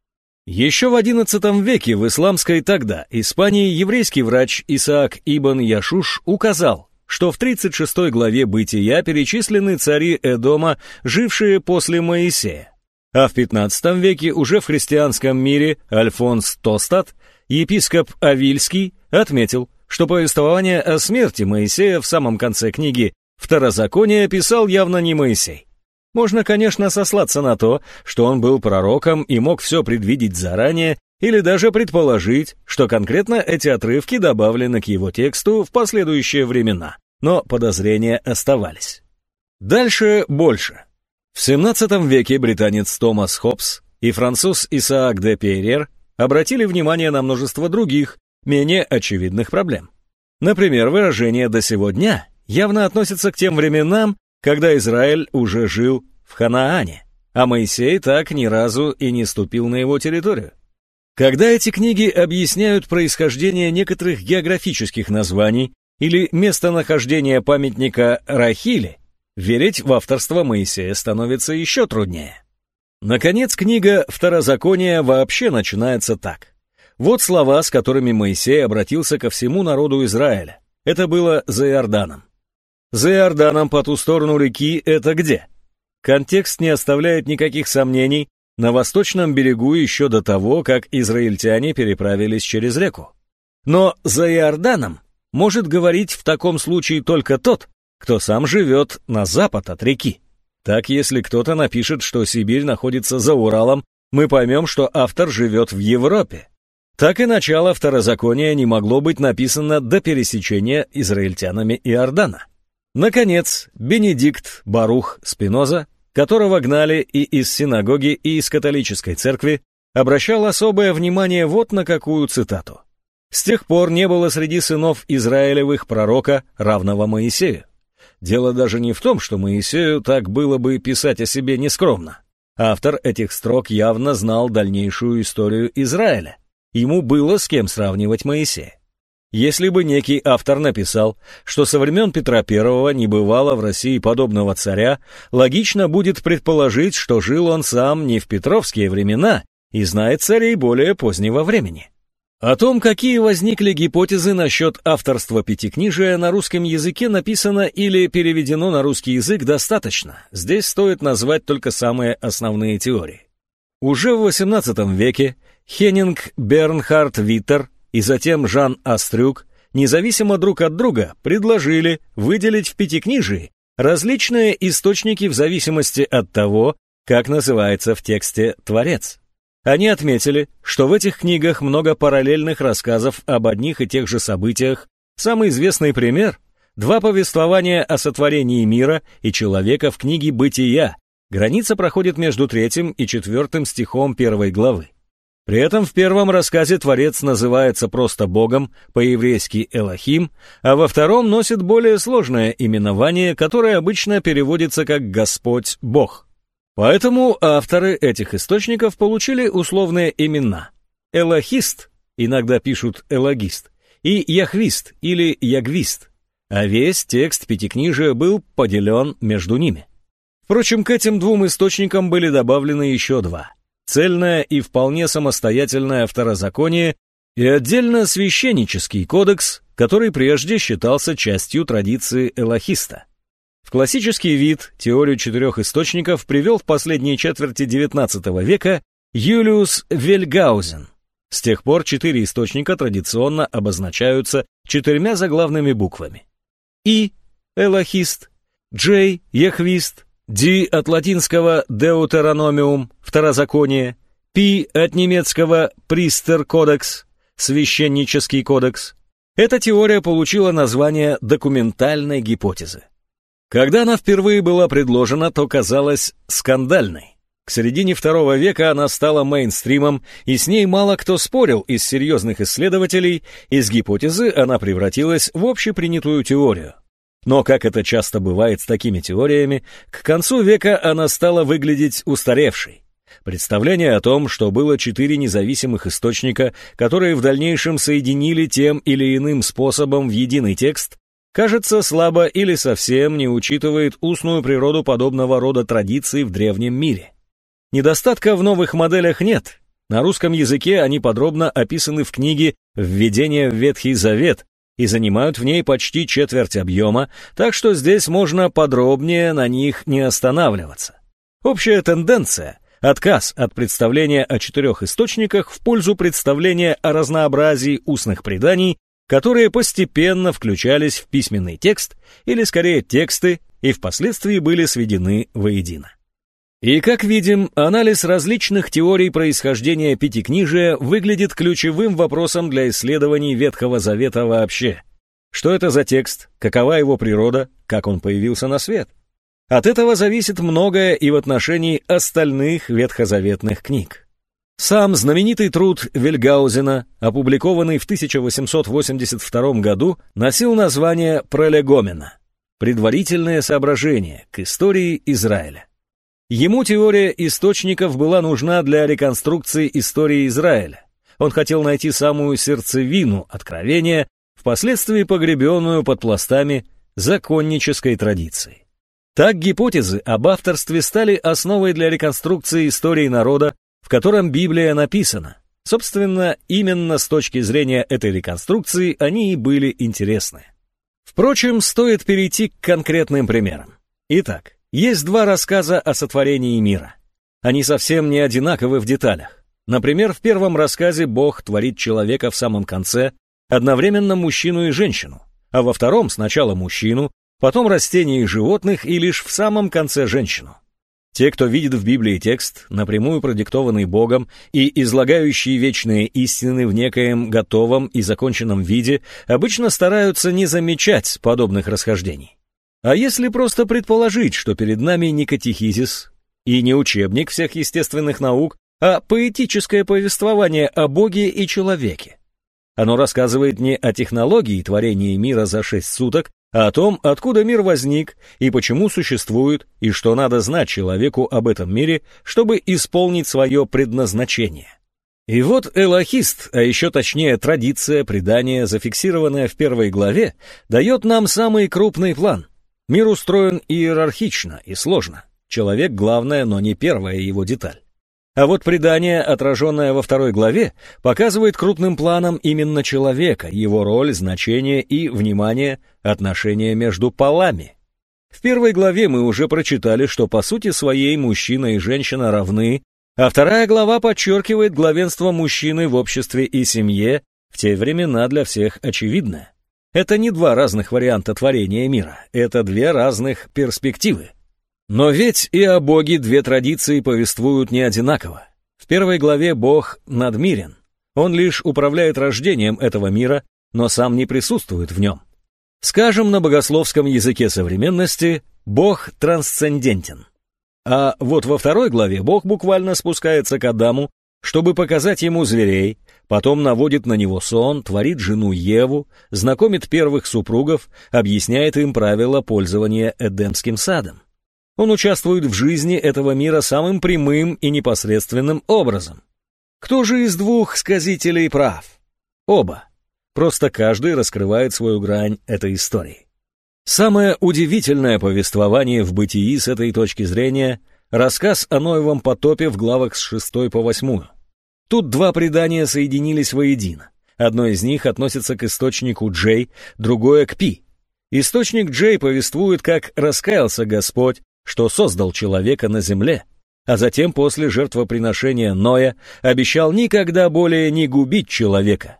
A: Еще в XI веке в исламской тогда Испании еврейский врач Исаак Ибн Яшуш указал, что в 36 главе «Бытия» перечислены цари Эдома, жившие после Моисея. А в XV веке уже в христианском мире Альфонс Тостат, епископ Авильский, отметил, что повествование о смерти Моисея в самом конце книги «Второзаконие» писал явно не Моисей. Можно, конечно, сослаться на то, что он был пророком и мог все предвидеть заранее, или даже предположить, что конкретно эти отрывки добавлены к его тексту в последующие времена, но подозрения оставались. Дальше больше. В XVII веке британец Томас Хоббс и француз Исаак де Пейрер обратили внимание на множество других, менее очевидных проблем. Например, выражение «до сего дня» явно относится к тем временам, когда Израиль уже жил в Ханаане, а Моисей так ни разу и не ступил на его территорию. Когда эти книги объясняют происхождение некоторых географических названий или местонахождение памятника Рахили, верить в авторство Моисея становится еще труднее. Наконец, книга «Второзаконие» вообще начинается так. Вот слова, с которыми Моисей обратился ко всему народу Израиля. Это было за Иорданом. За Иорданом по ту сторону реки это где? Контекст не оставляет никаких сомнений, на восточном берегу еще до того, как израильтяне переправились через реку. Но за Иорданом может говорить в таком случае только тот, кто сам живет на запад от реки. Так, если кто-то напишет, что Сибирь находится за Уралом, мы поймем, что автор живет в Европе. Так и начало второзакония не могло быть написано до пересечения израильтянами Иордана. Наконец, Бенедикт Барух Спиноза, которого гнали и из синагоги, и из католической церкви, обращал особое внимание вот на какую цитату. «С тех пор не было среди сынов Израилевых пророка, равного Моисею. Дело даже не в том, что Моисею так было бы писать о себе нескромно. Автор этих строк явно знал дальнейшую историю Израиля. Ему было с кем сравнивать Моисея. Если бы некий автор написал, что со времен Петра I не бывало в России подобного царя, логично будет предположить, что жил он сам не в петровские времена и знает царей более позднего времени. О том, какие возникли гипотезы насчет авторства пятикнижия на русском языке написано или переведено на русский язык достаточно, здесь стоит назвать только самые основные теории. Уже в XVIII веке Хеннинг Бернхард Виттер и затем Жан Астрюк, независимо друг от друга, предложили выделить в Пятикнижии различные источники в зависимости от того, как называется в тексте Творец. Они отметили, что в этих книгах много параллельных рассказов об одних и тех же событиях. Самый известный пример – два повествования о сотворении мира и человека в книге «Бытия». Граница проходит между третьим и четвертым стихом первой главы. При этом в первом рассказе Творец называется просто Богом, по-еврейски Элохим, а во втором носит более сложное именование, которое обычно переводится как «Господь Бог». Поэтому авторы этих источников получили условные имена. Элохист, иногда пишут элогист, и яхвист или ягвист, а весь текст Пятикнижия был поделен между ними. Впрочем, к этим двум источникам были добавлены еще два – цельное и вполне самостоятельное второзаконие и отдельно священнический кодекс, который прежде считался частью традиции элохиста. В классический вид теорию четырех источников привел в последней четверти XIX века Юлиус Вельгаузен. С тех пор четыре источника традиционно обозначаются четырьмя заглавными буквами. И – элохист, J – яхвист, Ди от латинского «deuteronomium» — второзаконие, Пи от немецкого «priester кодекс» — священнический кодекс. Эта теория получила название документальной гипотезы. Когда она впервые была предложена, то казалась скандальной. К середине второго века она стала мейнстримом, и с ней мало кто спорил из серьезных исследователей, из гипотезы она превратилась в общепринятую теорию. Но, как это часто бывает с такими теориями, к концу века она стала выглядеть устаревшей. Представление о том, что было четыре независимых источника, которые в дальнейшем соединили тем или иным способом в единый текст, кажется слабо или совсем не учитывает устную природу подобного рода традиций в древнем мире. Недостатка в новых моделях нет. На русском языке они подробно описаны в книге «Введение в Ветхий Завет», и занимают в ней почти четверть объема, так что здесь можно подробнее на них не останавливаться. Общая тенденция Отказ от представления о четырех источниках в пользу представления о разнообразии устных преданий, которые постепенно включались в письменный текст, или скорее тексты, и впоследствии были сведены воедино. И, как видим, анализ различных теорий происхождения Пятикнижия выглядит ключевым вопросом для исследований Ветхого Завета вообще. Что это за текст, какова его природа, как он появился на свет? От этого зависит многое и в отношении остальных ветхозаветных книг. Сам знаменитый труд Вильгаузена, опубликованный в 1882 году, носил название «Пролегомена» — предварительное соображение к истории Израиля. Ему теория источников была нужна для реконструкции истории Израиля. Он хотел найти самую сердцевину откровения, впоследствии погребенную под пластами законнической традиции. Так гипотезы об авторстве стали основой для реконструкции истории народа, в котором Библия написана. Собственно, именно с точки зрения этой реконструкции они и были интересны. Впрочем, стоит перейти к конкретным примерам. Итак, есть два рассказа о сотворении мира. Они совсем не одинаковы в деталях. Например, в первом рассказе Бог творит человека в самом конце, одновременно мужчину и женщину, а во втором сначала мужчину, потом растения и животных и лишь в самом конце женщину. Те, кто видит в Библии текст, напрямую продиктованный Богом и излагающий вечные истины в некоем готовом и законченном виде, обычно стараются не замечать подобных расхождений. А если просто предположить, что перед нами не катехизис и не учебник всех естественных наук, а поэтическое повествование о Боге и человеке? Оно рассказывает не о технологии творения мира за шесть суток, а о том, откуда мир возник и почему существует, и что надо знать человеку об этом мире, чтобы исполнить свое предназначение. И вот элохист, а еще точнее традиция, предания, зафиксированная в первой главе, дает нам самый крупный план – Мир устроен иерархично и сложно. Человек — главная, но не первая его деталь. А вот предание, отраженное во второй главе, показывает крупным планом именно человека, его роль, значение и, внимание, отношения между полами. В первой главе мы уже прочитали, что по сути своей мужчина и женщина равны, а вторая глава подчеркивает главенство мужчины в обществе и семье, в те времена для всех очевидное. Это не два разных варианта творения мира, это две разных перспективы. Но ведь и о Боге две традиции повествуют не одинаково. В первой главе Бог надмирен. Он лишь управляет рождением этого мира, но сам не присутствует в нем. Скажем на богословском языке современности, Бог трансцендентен. А вот во второй главе Бог буквально спускается к Адаму, чтобы показать ему зверей, потом наводит на него сон, творит жену Еву, знакомит первых супругов, объясняет им правила пользования Эдемским садом. Он участвует в жизни этого мира самым прямым и непосредственным образом. Кто же из двух сказителей прав? Оба. Просто каждый раскрывает свою грань этой истории. Самое удивительное повествование в бытии с этой точки зрения – рассказ о Ноевом потопе в главах с 6 по 8. Тут два предания соединились воедино. Одно из них относится к источнику Джей, другое к Пи. Источник Джей повествует, как раскаялся Господь, что создал человека на земле, а затем после жертвоприношения Ноя обещал никогда более не губить человека.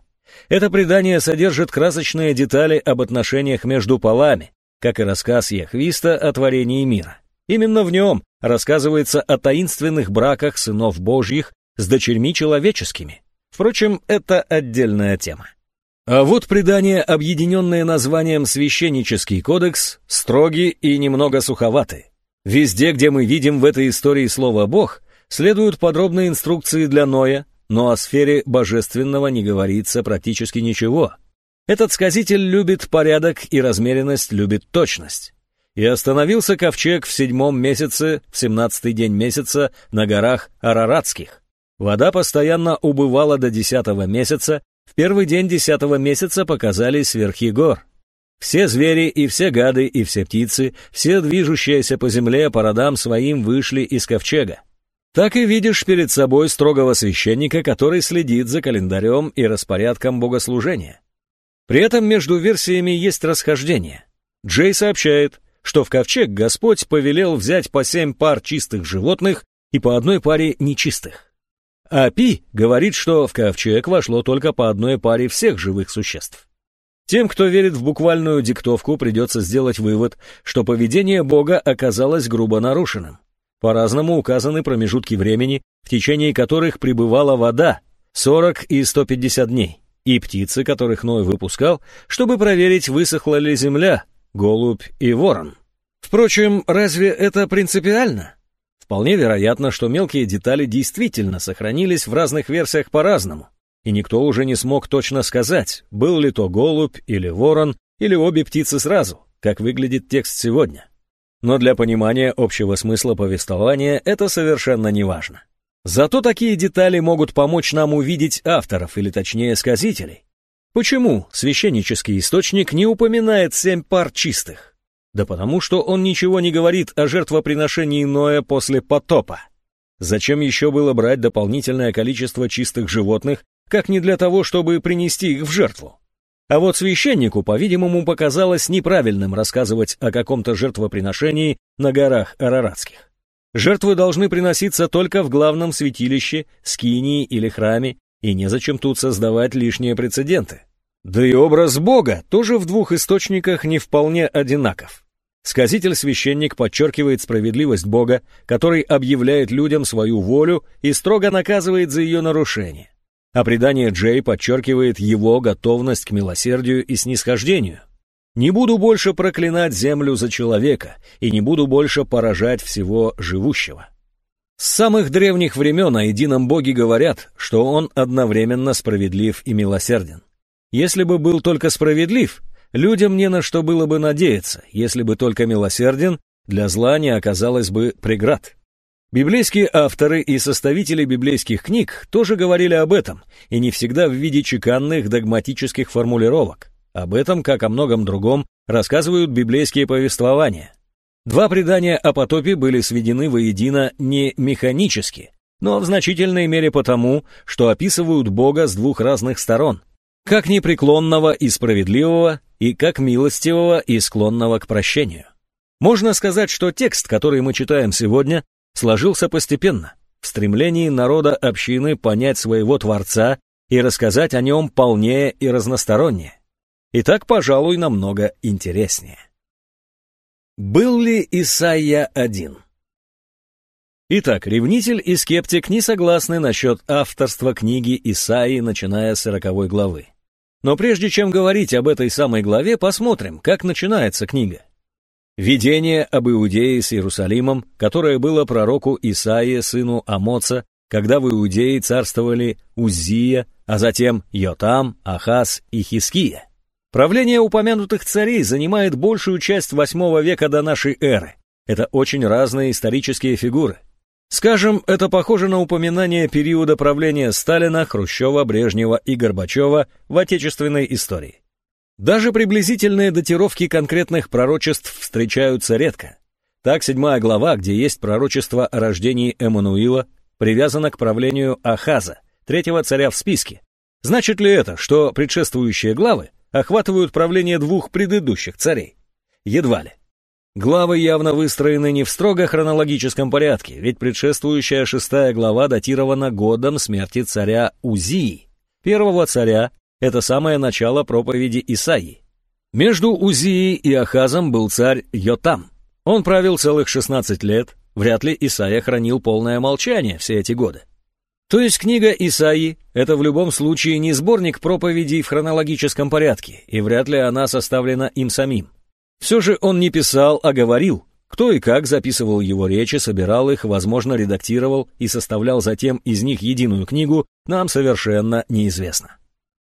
A: Это предание содержит красочные детали об отношениях между полами, как и рассказ Яхвиста о творении мира. Именно в нем рассказывается о таинственных браках сынов Божьих с дочерьми человеческими. Впрочем, это отдельная тема. А вот предание, объединенное названием «Священнический кодекс», строги и немного суховаты. Везде, где мы видим в этой истории слово «Бог», следуют подробные инструкции для Ноя, но о сфере божественного не говорится практически ничего. Этот сказитель любит порядок и размеренность, любит точность. И остановился ковчег в седьмом месяце, в семнадцатый день месяца, на горах Араратских. Вода постоянно убывала до десятого месяца, в первый день десятого месяца показались верхи гор. Все звери и все гады и все птицы, все движущиеся по земле по родам своим вышли из ковчега. Так и видишь перед собой строгого священника, который следит за календарем и распорядком богослужения. При этом между версиями есть расхождение. Джей сообщает, что в ковчег Господь повелел взять по семь пар чистых животных и по одной паре нечистых. А Пи говорит, что в ковчег вошло только по одной паре всех живых существ. Тем, кто верит в буквальную диктовку, придется сделать вывод, что поведение Бога оказалось грубо нарушенным. По-разному указаны промежутки времени, в течение которых пребывала вода, 40 и 150 дней, и птицы, которых Ной выпускал, чтобы проверить, высохла ли земля, голубь и ворон. Впрочем, разве это принципиально? Вполне вероятно, что мелкие детали действительно сохранились в разных версиях по-разному и никто уже не смог точно сказать, был ли то голубь или ворон, или обе птицы сразу, как выглядит текст сегодня. Но для понимания общего смысла повествования это совершенно не важно. Зато такие детали могут помочь нам увидеть авторов, или точнее сказителей. Почему священнический источник не упоминает семь пар чистых? Да потому что он ничего не говорит о жертвоприношении Ноя после потопа. Зачем еще было брать дополнительное количество чистых животных, как не для того, чтобы принести их в жертву. А вот священнику, по-видимому, показалось неправильным рассказывать о каком-то жертвоприношении на горах Араратских. Жертвы должны приноситься только в главном святилище, скинии или храме, и незачем тут создавать лишние прецеденты. Да и образ Бога тоже в двух источниках не вполне одинаков. Сказитель-священник подчеркивает справедливость Бога, который объявляет людям свою волю и строго наказывает за ее нарушение а предание Джей подчеркивает его готовность к милосердию и снисхождению. «Не буду больше проклинать землю за человека, и не буду больше поражать всего живущего». С самых древних времен о едином Боге говорят, что Он одновременно справедлив и милосерден. Если бы был только справедлив, людям не на что было бы надеяться, если бы только милосерден, для зла не оказалось бы преград. Библейские авторы и составители библейских книг тоже говорили об этом, и не всегда в виде чеканных догматических формулировок. Об этом, как о многом другом, рассказывают библейские повествования. Два предания о потопе были сведены воедино не механически, но в значительной мере потому, что описывают Бога с двух разных сторон, как непреклонного и справедливого, и как милостивого и склонного к прощению. Можно сказать, что текст, который мы читаем сегодня, сложился постепенно, в стремлении народа общины понять своего Творца и рассказать о нем полнее и разностороннее. И так, пожалуй, намного интереснее. Был ли Исайя один? Итак, ревнитель и скептик не согласны насчет авторства книги Исаии, начиная с сороковой главы. Но прежде чем говорить об этой самой главе, посмотрим, как начинается книга. Видение об Иудее с Иерусалимом, которое было пророку Исаии, сыну Амоца, когда в Иудее царствовали Узия, а затем Йотам, Ахаз и Хиския. Правление упомянутых царей занимает большую часть восьмого века до нашей эры. Это очень разные исторические фигуры. Скажем, это похоже на упоминание периода правления Сталина, Хрущева, Брежнева и Горбачева в отечественной истории. Даже приблизительные датировки конкретных пророчеств встречаются редко. Так, седьмая глава, где есть пророчество о рождении Эммануила, привязана к правлению Ахаза, третьего царя в списке. Значит ли это, что предшествующие главы охватывают правление двух предыдущих царей? Едва ли. Главы явно выстроены не в строго хронологическом порядке, ведь предшествующая шестая глава датирована годом смерти царя Узии, первого царя, это самое начало проповеди Исаии. Между Узией и Ахазом был царь Йотам. Он правил целых 16 лет, вряд ли Исаия хранил полное молчание все эти годы. То есть книга Исаии — это в любом случае не сборник проповедей в хронологическом порядке, и вряд ли она составлена им самим. Все же он не писал, а говорил. Кто и как записывал его речи, собирал их, возможно, редактировал и составлял затем из них единую книгу, нам совершенно неизвестно.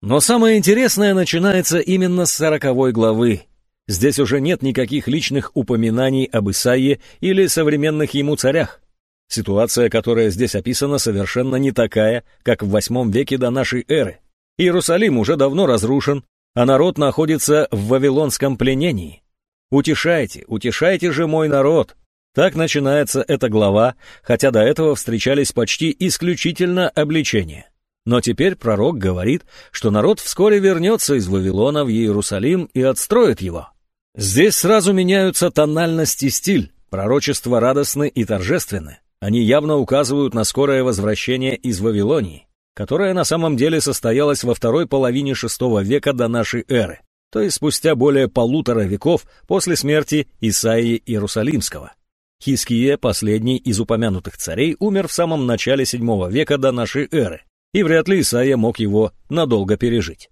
A: Но самое интересное начинается именно с сороковой главы. Здесь уже нет никаких личных упоминаний об Исаии или современных ему царях. Ситуация, которая здесь описана, совершенно не такая, как в восьмом веке до нашей эры. Иерусалим уже давно разрушен, а народ находится в вавилонском пленении. «Утешайте, утешайте же мой народ!» Так начинается эта глава, хотя до этого встречались почти исключительно обличения. Но теперь пророк говорит, что народ вскоре вернется из Вавилона в Иерусалим и отстроит его. Здесь сразу меняются тональность и стиль, пророчества радостны и торжественны, Они явно указывают на скорое возвращение из Вавилонии, которое на самом деле состоялось во второй половине VI века до нашей эры, то есть спустя более полутора веков после смерти Исаии Иерусалимского. Хиские, последний из упомянутых царей, умер в самом начале VII века до нашей эры, и вряд ли Исаия мог его надолго пережить.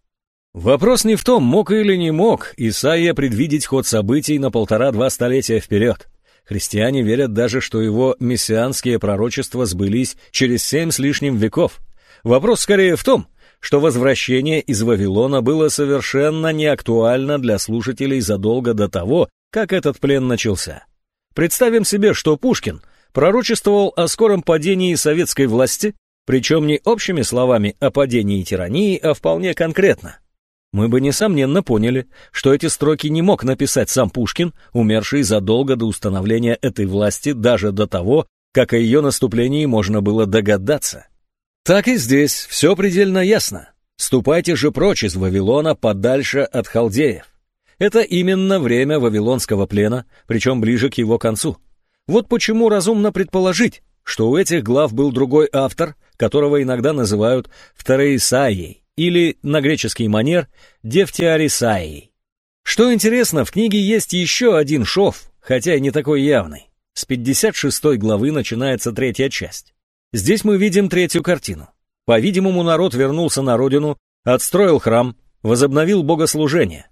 A: Вопрос не в том, мог или не мог Исаия предвидеть ход событий на полтора-два столетия вперед. Христиане верят даже, что его мессианские пророчества сбылись через семь с лишним веков. Вопрос скорее в том, что возвращение из Вавилона было совершенно неактуально для слушателей задолго до того, как этот плен начался. Представим себе, что Пушкин пророчествовал о скором падении советской власти, причем не общими словами о падении тирании, а вполне конкретно. Мы бы, несомненно, поняли, что эти строки не мог написать сам Пушкин, умерший задолго до установления этой власти, даже до того, как о ее наступлении можно было догадаться. Так и здесь все предельно ясно. Ступайте же прочь из Вавилона подальше от халдеев. Это именно время Вавилонского плена, причем ближе к его концу. Вот почему разумно предположить, что у этих глав был другой автор, которого иногда называют Втореисаией, или, на греческий манер, Девтиарисаией. Что интересно, в книге есть еще один шов, хотя и не такой явный. С 56 главы начинается третья часть. Здесь мы видим третью картину. По-видимому, народ вернулся на родину, отстроил храм, возобновил богослужение.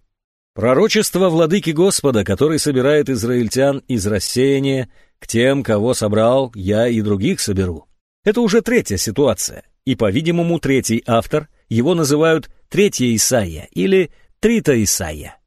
A: Пророчество владыки Господа, который собирает израильтян из рассеяния, к тем, кого собрал, я и других соберу. Это уже третья ситуация, и, по-видимому, третий автор, его называют Третья Исаия или Трита Исаия.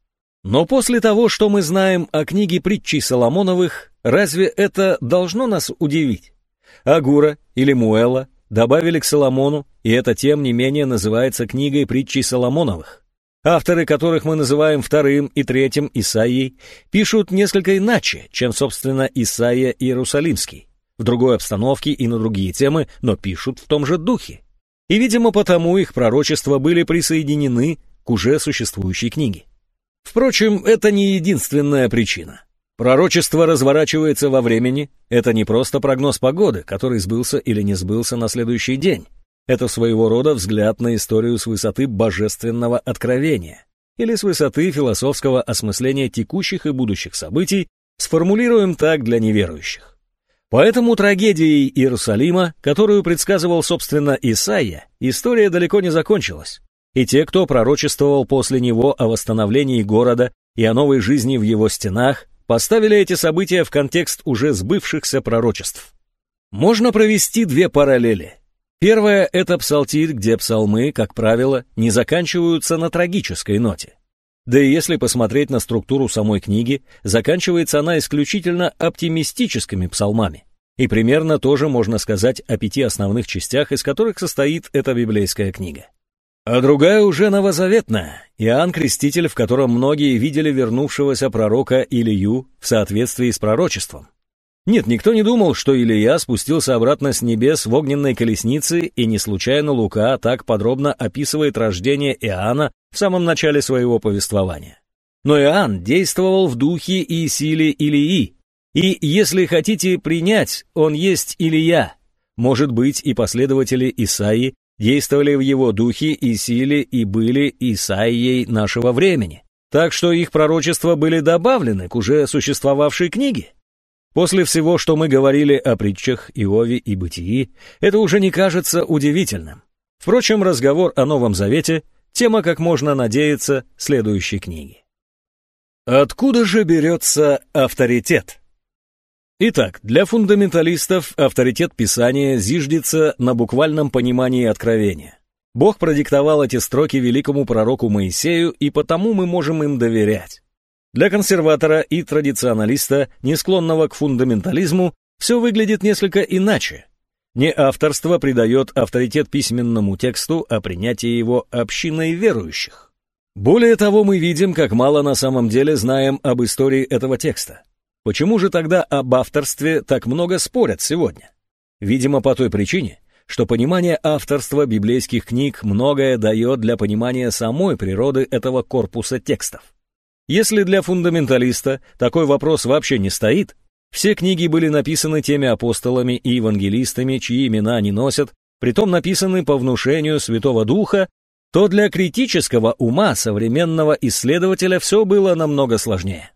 A: Но после того, что мы знаем о книге притчей Соломоновых, разве это должно нас удивить? Агура или Муэла добавили к Соломону, и это тем не менее называется книгой притчей Соломоновых авторы которых мы называем вторым и третьим Исаией, пишут несколько иначе, чем, собственно, Исаия Иерусалимский, в другой обстановке и на другие темы, но пишут в том же духе. И, видимо, потому их пророчества были присоединены к уже существующей книге. Впрочем, это не единственная причина. Пророчество разворачивается во времени, это не просто прогноз погоды, который сбылся или не сбылся на следующий день. Это своего рода взгляд на историю с высоты божественного откровения или с высоты философского осмысления текущих и будущих событий, сформулируем так для неверующих. Поэтому трагедией Иерусалима, которую предсказывал, собственно, Исаия, история далеко не закончилась. И те, кто пророчествовал после него о восстановлении города и о новой жизни в его стенах, поставили эти события в контекст уже сбывшихся пророчеств. Можно провести две параллели. Первое — это псалтирь, где псалмы, как правило, не заканчиваются на трагической ноте. Да и если посмотреть на структуру самой книги, заканчивается она исключительно оптимистическими псалмами. И примерно тоже можно сказать о пяти основных частях, из которых состоит эта библейская книга. А другая уже новозаветная, Иоанн Креститель, в котором многие видели вернувшегося пророка Илью в соответствии с пророчеством. Нет, никто не думал, что Илья спустился обратно с небес в огненной колеснице, и не случайно Лука так подробно описывает рождение Иоанна в самом начале своего повествования. Но Иоанн действовал в духе и силе Илии, и, если хотите принять, он есть Илья. Может быть, и последователи Исаии действовали в его духе и силе и были Исаией нашего времени. Так что их пророчества были добавлены к уже существовавшей книге. После всего, что мы говорили о притчах Иове и Бытии, это уже не кажется удивительным. Впрочем, разговор о Новом Завете — тема, как можно надеяться, следующей книги. Откуда же берется авторитет? Итак, для фундаменталистов авторитет Писания зиждется на буквальном понимании откровения. Бог продиктовал эти строки великому пророку Моисею, и потому мы можем им доверять. Для консерватора и традиционалиста, не склонного к фундаментализму, все выглядит несколько иначе. Не авторство придает авторитет письменному тексту, а принятие его общиной верующих. Более того, мы видим, как мало на самом деле знаем об истории этого текста. Почему же тогда об авторстве так много спорят сегодня? Видимо, по той причине, что понимание авторства библейских книг многое дает для понимания самой природы этого корпуса текстов. Если для фундаменталиста такой вопрос вообще не стоит, все книги были написаны теми апостолами и евангелистами, чьи имена они носят, притом написаны по внушению Святого Духа, то для критического ума современного исследователя все было намного сложнее.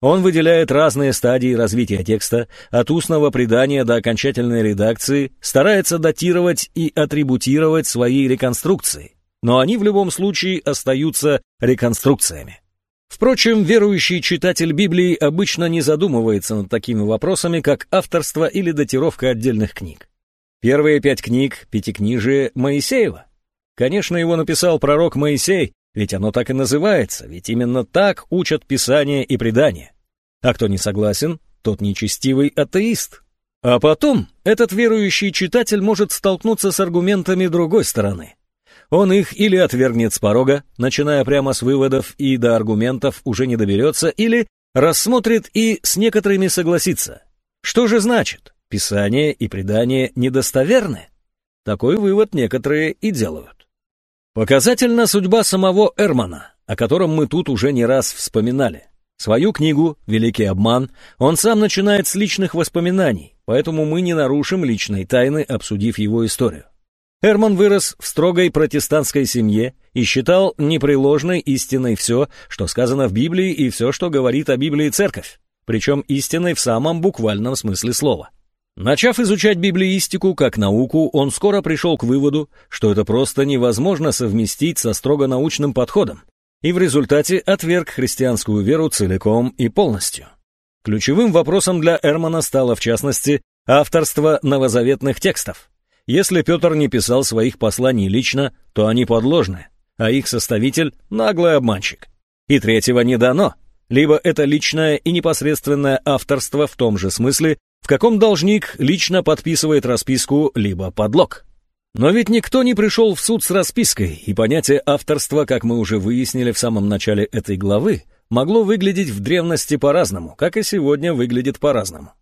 A: Он выделяет разные стадии развития текста, от устного предания до окончательной редакции, старается датировать и атрибутировать свои реконструкции, но они в любом случае остаются реконструкциями. Впрочем, верующий читатель Библии обычно не задумывается над такими вопросами, как авторство или датировка отдельных книг. Первые пять книг Пятикнижие Моисеева. Конечно, его написал пророк Моисей, ведь оно так и называется, ведь именно так учат Писание и предания. А кто не согласен, тот нечестивый атеист. А потом этот верующий читатель может столкнуться с аргументами другой стороны. Он их или отвергнет с порога, начиная прямо с выводов и до аргументов уже не доберется, или рассмотрит и с некоторыми согласится. Что же значит? Писание и предание недостоверны? Такой вывод некоторые и делают. Показательна судьба самого Эрмана, о котором мы тут уже не раз вспоминали. Свою книгу «Великий обман» он сам начинает с личных воспоминаний, поэтому мы не нарушим личной тайны, обсудив его историю. Эрман вырос в строгой протестантской семье и считал непреложной истиной все, что сказано в Библии и все, что говорит о Библии церковь, причем истиной в самом буквальном смысле слова. Начав изучать библеистику как науку, он скоро пришел к выводу, что это просто невозможно совместить со строго научным подходом, и в результате отверг христианскую веру целиком и полностью. Ключевым вопросом для Эрмана стало, в частности, авторство новозаветных текстов. Если Петр не писал своих посланий лично, то они подложны, а их составитель — наглый обманщик. И третьего не дано. Либо это личное и непосредственное авторство в том же смысле, в каком должник лично подписывает расписку, либо подлог. Но ведь никто не пришел в суд с распиской, и понятие авторства, как мы уже выяснили в самом начале этой главы, могло выглядеть в древности по-разному, как и сегодня выглядит по-разному.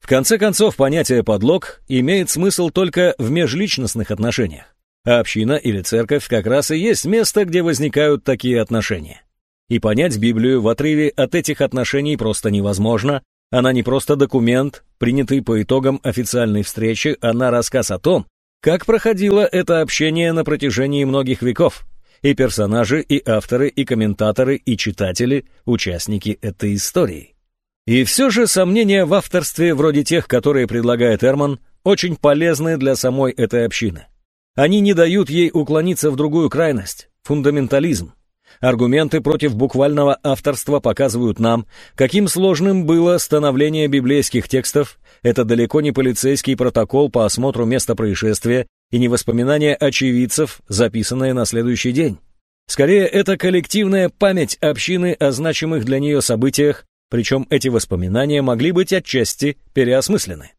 A: В конце концов, понятие «подлог» имеет смысл только в межличностных отношениях, а община или церковь как раз и есть место, где возникают такие отношения. И понять Библию в отрыве от этих отношений просто невозможно, она не просто документ, принятый по итогам официальной встречи, она рассказ о том, как проходило это общение на протяжении многих веков, и персонажи, и авторы, и комментаторы, и читатели, участники этой истории. И все же сомнения в авторстве, вроде тех, которые предлагает Эрман, очень полезны для самой этой общины. Они не дают ей уклониться в другую крайность – фундаментализм. Аргументы против буквального авторства показывают нам, каким сложным было становление библейских текстов, это далеко не полицейский протокол по осмотру места происшествия и не воспоминания очевидцев, записанные на следующий день. Скорее, это коллективная память общины о значимых для нее событиях, причем эти воспоминания могли быть отчасти переосмыслены.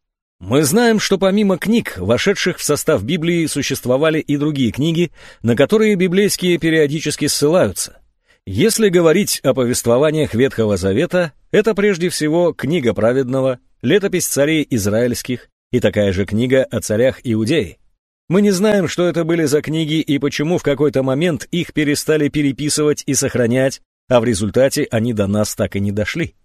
A: Мы знаем, что помимо книг, вошедших в состав Библии, существовали и другие книги, на которые библейские периодически ссылаются. Если говорить о повествованиях Ветхого Завета, это прежде всего книга праведного, летопись царей израильских и такая же книга о царях Иудеи. Мы не знаем, что это были за книги и почему в какой-то момент их перестали переписывать и сохранять, а в результате они до нас так и не дошли.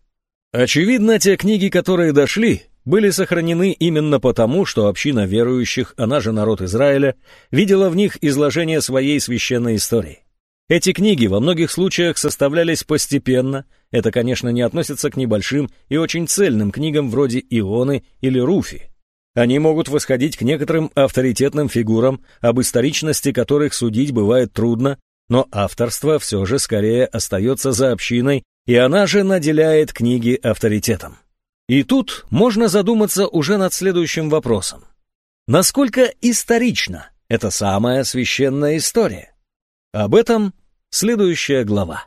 A: Очевидно, те книги, которые дошли, были сохранены именно потому, что община верующих, она же народ Израиля, видела в них изложение своей священной истории. Эти книги во многих случаях составлялись постепенно, это, конечно, не относится к небольшим и очень цельным книгам вроде Ионы или Руфи. Они могут восходить к некоторым авторитетным фигурам, об историчности которых судить бывает трудно, но авторство все же скорее остается за общиной и она же наделяет книги авторитетом. И тут можно задуматься уже над следующим вопросом. Насколько исторична эта самая священная история? Об этом следующая глава.